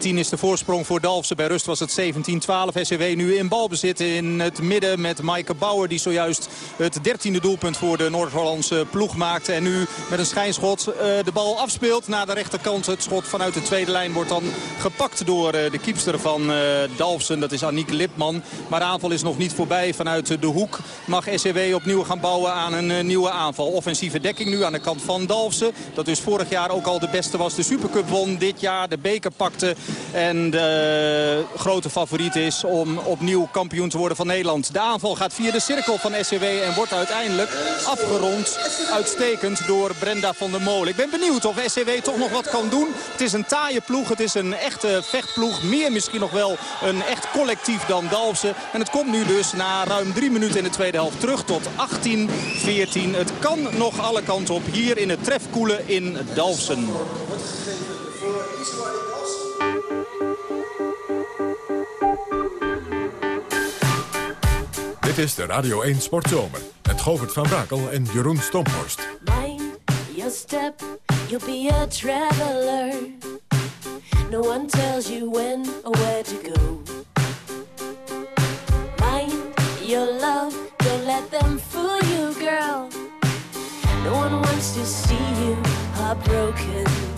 is de voorsprong voor Dalfsen. Bij rust was het 17-12. SCW nu in balbezit in het midden met Maaike Bauer... die zojuist het dertiende doelpunt voor de Noord-Hollandse ploeg maakte. En nu met een schijnschot uh, de bal afspeelt naar de rechterkant. Het schot vanuit de tweede lijn wordt dan gepakt door uh, de kiepster van uh, Dalfsen. Dat is Aniek Lipman. Maar de aanval is nog niet voorbij. Vanuit de hoek mag SCW opnieuw gaan bouwen aan een nieuwe aanval. Offensieve dekking nu aan de kant van Dalfsen. Dat dus vorig jaar ook al de beste was. De Supercup won dit jaar, de beker pakte. En de grote favoriet is om opnieuw kampioen te worden van Nederland. De aanval gaat via de cirkel van SCW en wordt uiteindelijk afgerond. Uitstekend door Brenda van der Molen. Ik ben benieuwd of SCW toch nog wat kan doen. Het is een taaie ploeg, het is een echte vechtploeg. Meer misschien nog wel een echt collectief dan Dalfsen. En het komt nu dus na ruim drie minuten in de tweede helft terug tot 18-14. Het kan nog alle kanten op hier in het trefkoelen in Dalfsen. Dit is de Radio 1 Sportzomer met Govert van Brakel en Jeroen Stomphorst. Mind your step, you'll be a traveler. No one tells you when or where to go. Mind your love, don't let them fool you, girl. No one wants to see you broken.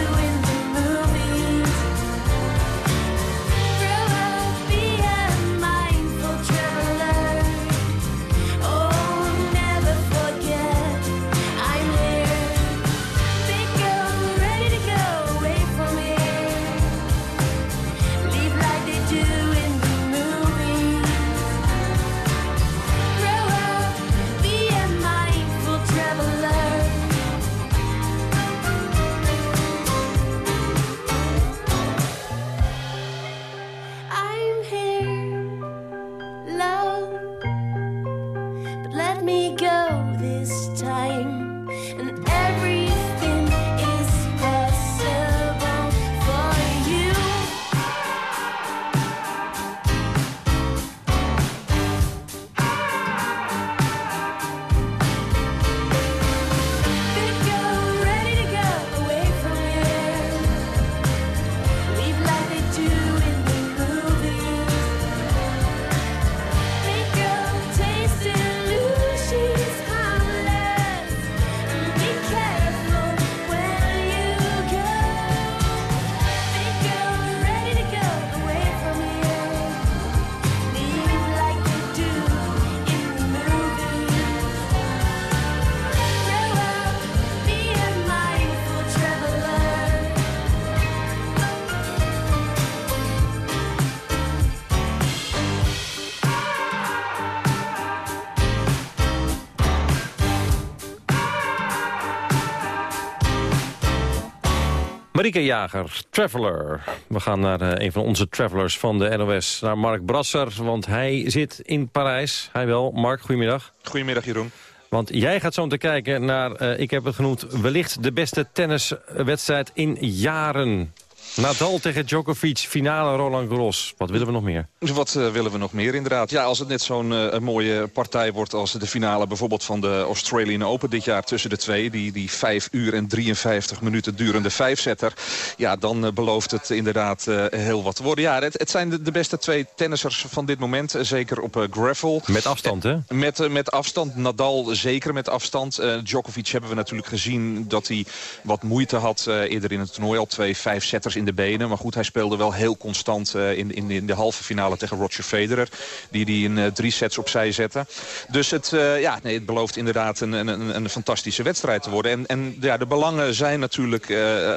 Jager, Traveler. We gaan naar uh, een van onze travelers van de NOS, naar Mark Brasser. Want hij zit in Parijs. Hij wel. Mark, goedemiddag. Goedemiddag, Jeroen. Want jij gaat zo te kijken naar, uh, ik heb het genoemd... wellicht de beste tenniswedstrijd in jaren. Nadal tegen Djokovic, finale Roland Garros. Wat willen we nog meer? Wat uh, willen we nog meer, inderdaad. Ja, als het net zo'n uh, mooie partij wordt als de finale... bijvoorbeeld van de Australian Open dit jaar tussen de twee... die, die 5 uur en 53 minuten durende vijfzetter... ja, dan uh, belooft het inderdaad heel wat te worden. Ja, het, het zijn de, de, beste twee tennissers van dit moment. zeker op gravel. Met afstand, hè? Met, met afstand. Nadal zeker met afstand. Djokovic hebben we natuurlijk gezien dat hij wat moeite had... eerder in het toernooi al twee vijfzetters in de benen. Maar goed, hij speelde wel heel constant uh, in, in, in, de halve finale tegen Roger Federer. Die die in uh, drie sets opzij zette. Dus het, uh, ja, nee, het belooft inderdaad een, een, een fantastische wedstrijd te worden. En, en ja, de belangen zijn natuurlijk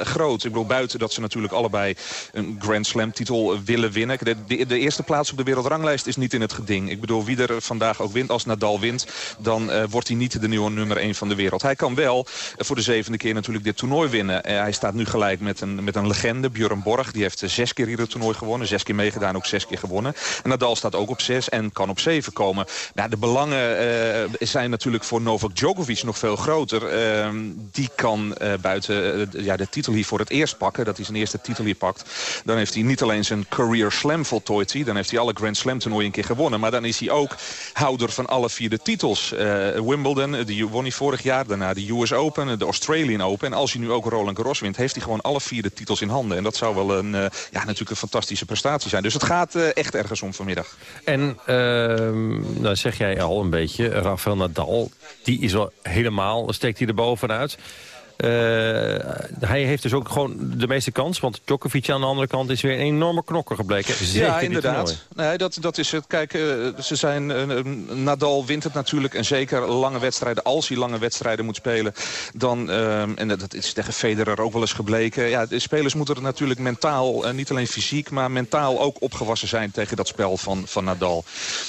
groot. Ik bedoel, buiten dat ze natuurlijk allebei een Grand Slam titel willen winnen. De, de, de, eerste plaats op de wereldranglijst is niet in het geding. Ik bedoel, wie er vandaag ook wint, als Nadal wint... dan wordt hij niet de nieuwe nummer 1 van de wereld. Hij kan wel voor de zevende keer natuurlijk dit toernooi winnen. hij staat nu gelijk met een, met een legende, Björn Borg. Die heeft zes keer hier het toernooi gewonnen. Zes keer meegedaan, ook zes keer gewonnen. En Nadal staat ook op zes en kan op zeven komen. Nou, de belangen uh, zijn natuurlijk voor Novak Djokovic nog veel groter. Uh, die kan uh, buiten ja, de titel hier voor het eerst pakken. Dat hij zijn eerste titel hier pakt. Dan heeft hij niet alleen zijn career slam voltooid. Dan heeft hij alle Grand Slam toernooien een keer gewonnen. Maar dan is hij ook houder van alle vier de titels. Wimbledon, die won hij vorig jaar. Daarna de US Open, de Australian Open. En als hij nu ook Roland Garros wint, heeft hij gewoon alle vier de titels in handen. En dat zou wel een, uh, ja, natuurlijk een fantastische prestatie zijn. Dus het gaat uh, echt ergens om vanmiddag. En nou zeg jij al een beetje, Rafael Nadal, die is wel helemaal, steekt hij er bovenuit. Uh, hij heeft dus ook gewoon de meeste kans. Want Djokovic aan de andere kant is weer een enorme knokker gebleken. Zeker ja, inderdaad. Nee, dat, dat is het. Kijk, uh, ze zijn, uh, Nadal wint het natuurlijk. En zeker lange wedstrijden. Als hij lange wedstrijden moet spelen. Dan, en dat is tegen Federer ook wel eens gebleken. Ja, de spelers moeten er natuurlijk mentaal, niet alleen fysiek... maar mentaal ook opgewassen zijn tegen dat spel van, van Nadal.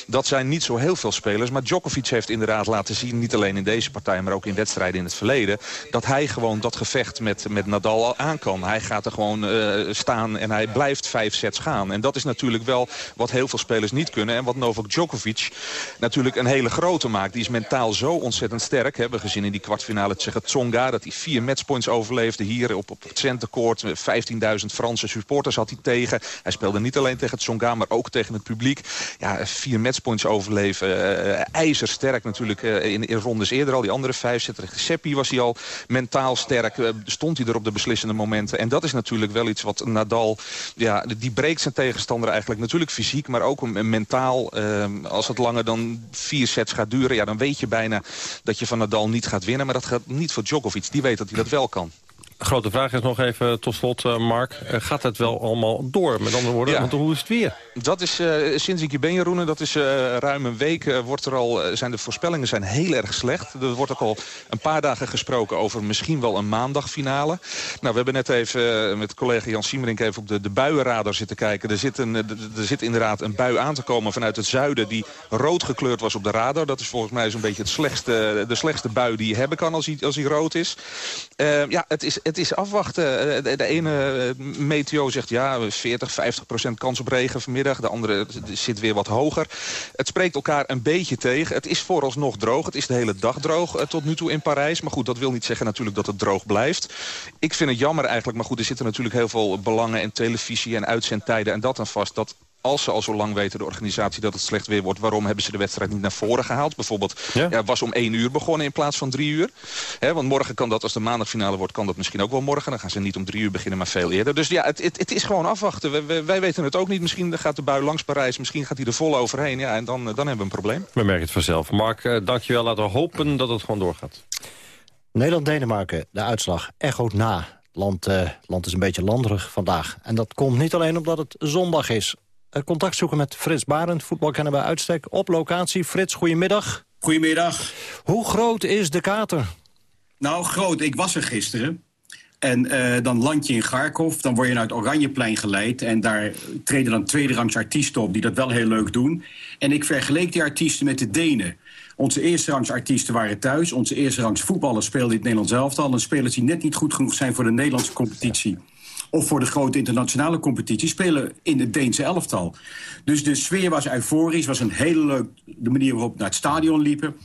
Dat zijn niet zo heel veel spelers. Maar Djokovic heeft inderdaad laten zien... niet alleen in deze partij, maar ook in wedstrijden in het verleden... dat hij gewoon dat gevecht met, met Nadal aan kan. Hij gaat er gewoon uh, staan en hij blijft vijf sets gaan. En dat is natuurlijk wel wat heel veel spelers niet kunnen. En wat Novak Djokovic natuurlijk een hele grote maakt. Die is mentaal zo ontzettend sterk. Hebben we gezien in die kwartfinale tegen Tsonga. Dat hij vier matchpoints overleefde hier op, op het centercourt. 15.000 Franse supporters had hij tegen. Hij speelde niet alleen tegen Tsonga, maar ook tegen het publiek. Ja, vier matchpoints overleven. Ijzersterk natuurlijk in, in rondes eerder al. Die andere vijf zetten. Seppi was hij al mentaal sterk. Uh, stond hij er op de beslissende momenten. En dat is natuurlijk wel iets wat Nadal... Ja, die breekt zijn tegenstander eigenlijk natuurlijk fysiek... maar ook mentaal. als het langer dan vier sets gaat duren... Ja, dan weet je bijna dat je van Nadal niet gaat winnen. Maar dat gaat niet voor Djokovic. Die weet dat hij dat wel kan. Grote vraag is nog even tot slot, uh, Mark. Uh, gaat het wel allemaal door, met andere woorden? Ja. Want hoe is het weer? Dat is uh, sinds ik hier ben, Jeroen, dat is ruim een week... wordt er al, zijn de voorspellingen zijn heel erg slecht. Er wordt ook al een paar dagen gesproken over misschien wel een maandagfinale. Nou, we hebben net even met collega Jan Siemerink even op de, de buienradar zitten kijken. Er zit, een, er zit inderdaad een bui aan te komen vanuit het zuiden... die rood gekleurd was op de radar. Dat is volgens mij zo'n beetje het slechtste, de slechtste bui die je hebben kan als hij, als hij rood is. ja, het is het is afwachten. De, de ene meteo zegt ja, 40, 50 procent kans op regen vanmiddag. De andere zit weer wat hoger. Het spreekt elkaar een beetje tegen. Het is vooralsnog droog. Het is de hele dag droog tot nu toe in Parijs. Maar goed, dat wil niet zeggen natuurlijk dat het droog blijft. Ik vind het jammer eigenlijk. Maar goed, er zitten natuurlijk heel veel belangen en televisie en uitzendtijden en dat aan vast. Dat als ze al zo lang weten, de organisatie, dat het slecht weer wordt... waarom hebben ze de wedstrijd niet naar voren gehaald? Bijvoorbeeld, ja? ja was om één uur begonnen in plaats van drie uur. He, want morgen kan dat, als de maandagfinale wordt... kan dat misschien ook wel morgen. Dan gaan ze niet om drie uur beginnen, maar veel eerder. Dus ja, het, het, het is gewoon afwachten. Wij, wij, weten het ook niet. Misschien gaat de bui langs Parijs. Misschien gaat hij er vol overheen. Ja, en dan, dan hebben we een probleem. We merken het vanzelf. Mark, uh, dankjewel. Laten we hopen dat het gewoon doorgaat. Nederland-Denemarken, de uitslag echoot na. Land, uh, land is een beetje landerig vandaag. En dat komt niet alleen omdat het zondag is. Eh, contact zoeken met Frits Barend, voetbal kennen bij uitstek, op locatie. Frits, goedemiddag. Goedemiddag. Hoe groot is de kater? Nou, groot. Ik was er gisteren. En uh, dan land je in Garkov, dan word je naar het Oranjeplein geleid... en daar treden dan tweederangs artiesten op die dat wel heel leuk doen. En ik vergeleek die artiesten met de Denen. Onze eerste rangs artiesten waren thuis. Onze eerste rangs voetballers speelden in het Nederlands elftal. En spelers die net niet goed genoeg zijn voor de Nederlandse competitie of voor de grote internationale competitie... spelen in het Deense elftal. Dus de sfeer was euforisch, was een hele leuke de manier waarop we naar het stadion liepen.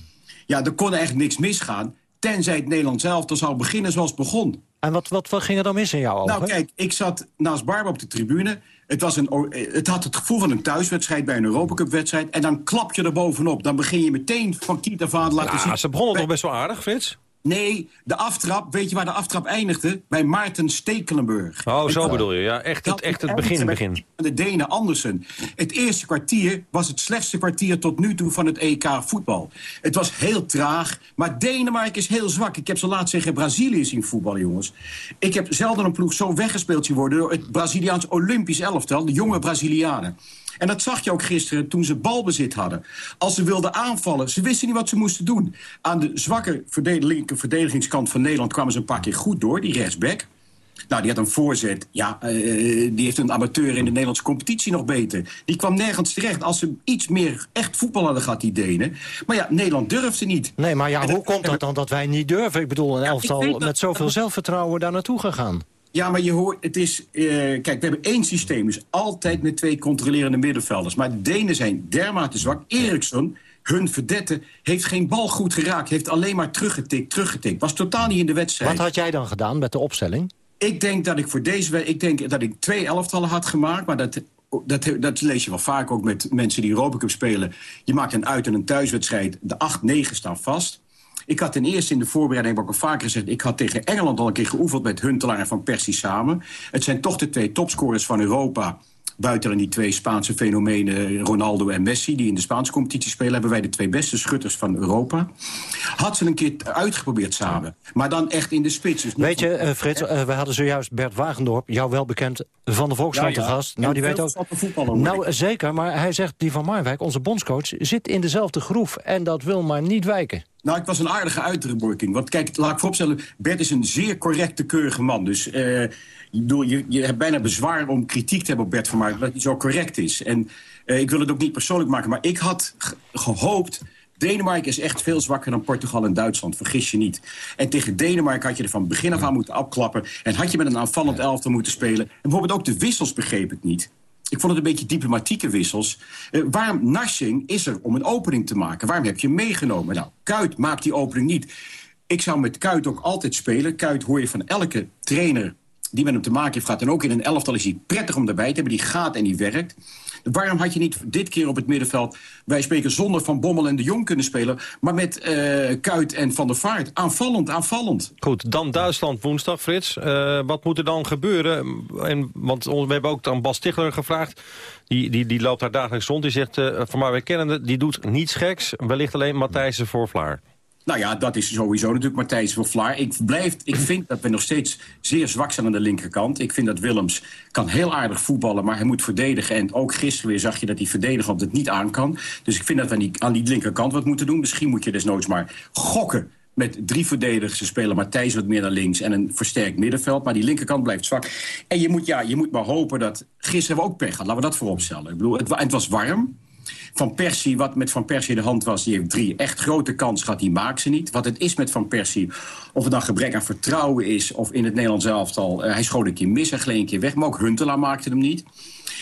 Ja, er kon echt niks misgaan, tenzij het Nederlands elftal zou beginnen zoals het begon. En wat, wat, wat ging er dan mis in jouw ogen? Nou kijk, ik zat naast Barbe op de tribune. Het, was een, het had het gevoel van een thuiswedstrijd bij een Europacup-wedstrijd. En dan klap je er bovenop. Dan begin je meteen van kiet af aan te laten Ja, zien... ze begonnen toch best wel aardig, Frits? Nee, de aftrap, weet je waar de aftrap eindigde? Bij Maarten Stekelenburg. Oh, zo Ik- bedoel je. Ja, echt het, echt het begin, begin. de Denen Andersen. Het eerste kwartier was het slechtste kwartier tot nu toe van het EK voetbal. Het was heel traag, maar Denemarken is heel zwak. Ik heb ze laatst zeggen Brazilië zien voetballen, jongens. Ik heb zelden een ploeg zo weggespeeld zien worden... door het Braziliaans Olympisch elftal, de jonge Brazilianen. En dat zag je ook gisteren toen ze balbezit hadden. Als ze wilden aanvallen, ze wisten niet wat ze moesten doen. Aan de zwakke linker verdedigingskant van Nederland kwamen ze een paar keer goed door, die rechtsback. Nou, die had een voorzet. Ja, eh, die heeft een amateur in de Nederlandse competitie nog beter. Die kwam nergens terecht. Als ze iets meer echt voetbal hadden gehad, die Denen. Maar ja, Nederland durfde niet. Nee, maar ja, hoe komt dat dan dat wij niet durven? Ik bedoel, een elftal met zoveel zelfvertrouwen daar naartoe gegaan. Ja, maar je hoort, het is... eh, kijk, we hebben één systeem, dus altijd met twee controlerende middenvelders. Maar de Denen zijn dermate zwak. Eriksson, hun verdette, heeft geen bal goed geraakt. Heeft alleen maar teruggetikt, teruggetikt. Was totaal niet in de wedstrijd. Wat had jij dan gedaan met de opstelling? Ik denk dat ik voor deze ik denk dat ik twee elftallen had gemaakt, maar dat, dat, dat lees je wel vaak ook met mensen die Europa Cup spelen. Je maakt een uit- en een thuiswedstrijd. De 8-9 staan vast. Ik had ten eerste in de voorbereiding, ook al vaker gezegd... ik had tegen Engeland al een keer geoefend met Huntelaar en Van Persie samen. Het zijn toch de twee topscorers van Europa... Buiten dan die twee Spaanse fenomenen, Ronaldo en Messi... die in de Spaanse competitie spelen... hebben wij de twee beste schutters van Europa. Had ze een keer uitgeprobeerd samen. Maar dan echt in de spits. Dus Weet je, van- eh, Frits, eh, we hadden zojuist Bert Wagendorp, jou wel bekend, van de Volkskrant Ja, gast. En Nou, die weet ook. Nou, zeker, maar hij zegt, die van Marwijk, onze bondscoach, zit in dezelfde groef. En dat wil maar niet wijken. Nou, het was een aardige uitdrukking. Want kijk, laat ik vooropstellen, Bert is een zeer correcte, keurige man. Dus eh, ik bedoel, je, je hebt bijna bezwaar om kritiek te hebben op Bert van Marwijk... dat hij zo correct is. En eh, ik wil het ook niet persoonlijk maken, maar ik had ge- gehoopt... Denemarken is echt veel zwakker dan Portugal en Duitsland, vergis je niet. En tegen Denemarken had je er van begin af aan moeten afklappen... en had je met een aanvallend elftal moeten spelen. En bijvoorbeeld ook de wissels begreep ik niet. Ik vond het een beetje diplomatieke wissels. Eh, waarom Narsing is er om een opening te maken? Waarom heb je hem meegenomen? Nou, Kuit maakt die opening niet. Ik zou met Kuit ook altijd spelen. Kuit hoor je van elke trainer die met hem te maken heeft gehad. En ook in een elftal is hij prettig om daarbij te hebben. Die gaat en die werkt. Waarom had je niet dit keer op het middenveld... wij spreken zonder Van Bommel en de Jong kunnen spelen... maar met eh, Kuit en Van der Vaart. Aanvallend, aanvallend. Goed, dan Duitsland woensdag, Frits. Eh, wat moet er dan gebeuren? En, want we hebben ook aan Bas Tichler gevraagd. Die, die, die loopt daar dagelijks rond. Die zegt, eh van mij wij kennen die doet niets geks. Wellicht alleen Matthijssen voor Vlaar. Nou ja, dat is sowieso natuurlijk Matthijs van Vlaar. Ik, blijf, ik vind dat we nog steeds zeer zwak zijn aan de linkerkant. Ik vind dat Willems kan heel aardig voetballen, maar hij moet verdedigen. En ook gisteren weer zag je dat hij verdedigend het niet aan kan. Dus ik vind dat we aan die, aan die linkerkant wat moeten doen. Misschien moet je desnoods maar gokken met drie verdedigers. Ze spelen Matthijs wat meer naar links en een versterkt middenveld. Maar die linkerkant blijft zwak. En je moet, ja, je moet maar hopen dat... Gisteren we ook pech gehad, laten we dat voorop stellen. Ik bedoel, het, het was warm. Van Persie, wat met Van Persie in de hand was... die heeft drie echt grote kansen gehad, die maakt ze niet. Wat het is met Van Persie, of het dan gebrek aan vertrouwen is... of in het Nederlands elftal, uh, hij schoot een keer mis, hij gleed een keer weg... maar ook Huntelaar maakte hem niet.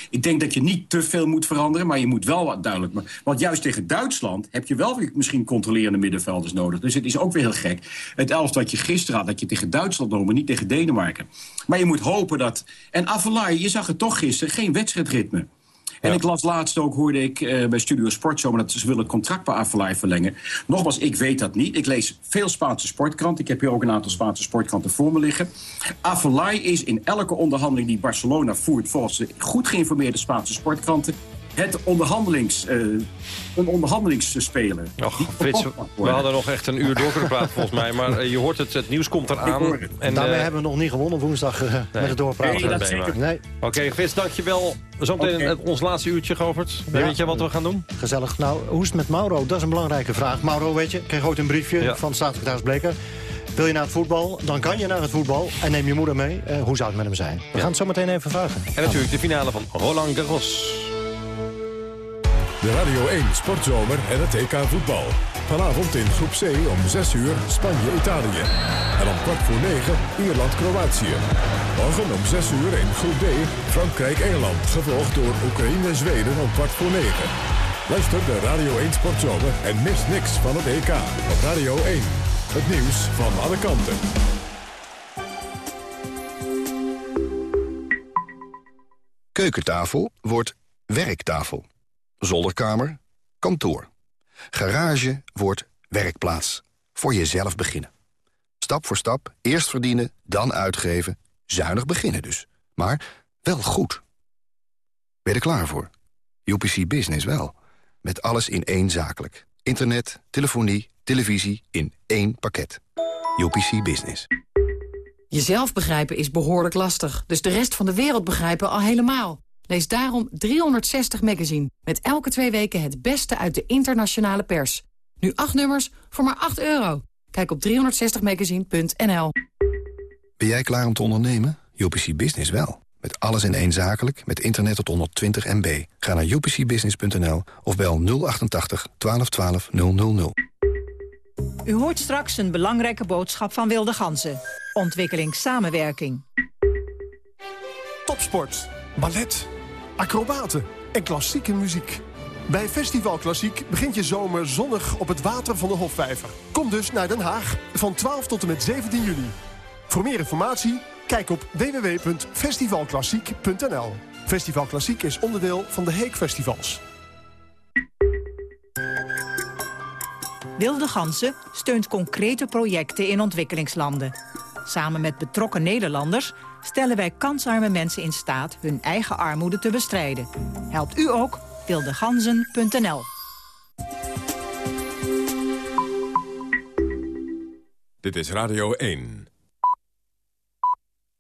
Ik denk dat je niet te veel moet veranderen, maar je moet wel wat duidelijk... maken. Want juist tegen Duitsland heb je wel weer misschien controlerende middenvelders nodig. Dus het is ook weer heel gek. Het elftal dat je gisteren had, dat je tegen Duitsland maar niet tegen Denemarken. Maar je moet hopen dat... En Avalai, je zag het toch gisteren, geen wedstrijdritme. En ik las laatst ook, hoorde ik uh, bij Studio Sport zomaar dat ze willen het contract bij Avalai verlengen. Nogmaals, ik weet dat niet. Ik lees veel Spaanse sportkranten. Ik heb hier ook een aantal Spaanse sportkranten voor me liggen. Avalai is in elke onderhandeling die Barcelona voert... volgens de goed geïnformeerde Spaanse sportkranten... het onderhandelings, uh, een onderhandelingsspeler. Och, Frits, we hadden nog echt een uur door kunnen praten volgens mij. Maar uh, je hoort het, het nieuws komt eraan. En, Daarmee uh, hebben we nog niet gewonnen woensdag nee. met het doorpraten. Nee, dat zeker. Nee. Oké, okay, Frits, dankjewel. Zometeen okay. ons laatste uurtje, Govert. Ja. Weet je wat we gaan doen? Gezellig. Nou, hoe is het met Mauro? Dat is een belangrijke vraag. Mauro, weet je, kreeg ooit een briefje ja. van staatssecretaris Bleker. Wil je naar het voetbal, dan kan je naar het voetbal. En neem je moeder mee. Uh, hoe zou het met hem zijn? We ja. gaan het zo meteen even vragen. En natuurlijk de finale van Roland Garros. De Radio 1 Sportzomer en het EK voetbal. Vanavond in groep C om 6 uur Spanje-Italië. En om kwart voor 9 Ierland-Kroatië. Morgen om 6 uur in groep D Frankrijk-Engeland. Gevolgd door Oekraïne-Zweden om kwart voor 9. Luister de Radio 1 Sportzomer en mis niks van het EK op Radio 1. Het nieuws van alle kanten. Keukentafel wordt werktafel. Zolderkamer, kantoor. Garage wordt werkplaats. Voor jezelf beginnen. Stap voor stap, eerst verdienen, dan uitgeven. Zuinig beginnen dus. Maar wel goed. Ben je er klaar voor? UPC Business wel. Met alles in één zakelijk. Internet, telefonie, televisie in één pakket. UPC Business. Jezelf begrijpen is behoorlijk lastig, dus de rest van de wereld begrijpen al helemaal. Lees daarom 360 Magazine, met elke twee weken het beste uit de internationale pers. Nu acht nummers voor maar 8 euro. Kijk op 360magazine.nl. Ben jij klaar om te ondernemen? UPC Business wel. Met alles in één zakelijk, met internet tot 120 MB. Ga naar upcbusiness.nl of bel 088 1212 000. U hoort straks een belangrijke boodschap van Wilde Ganzen. Ontwikkelingssamenwerking. Topsport, ballet, acrobaten en klassieke muziek. Bij Festival Klassiek begint je zomer zonnig op het water van de Hofvijver. Kom dus naar Den Haag van 12 tot en met 17 juli. Voor meer informatie, kijk op www.festivalklassiek.nl. Festival Klassiek is onderdeel van de Heek Festivals. Wilde Gansen steunt concrete projecten in ontwikkelingslanden. Samen met betrokken Nederlanders stellen wij kansarme mensen in staat hun eigen armoede te bestrijden. Helpt u ook? wildeganzen.nl Dit is Radio 1.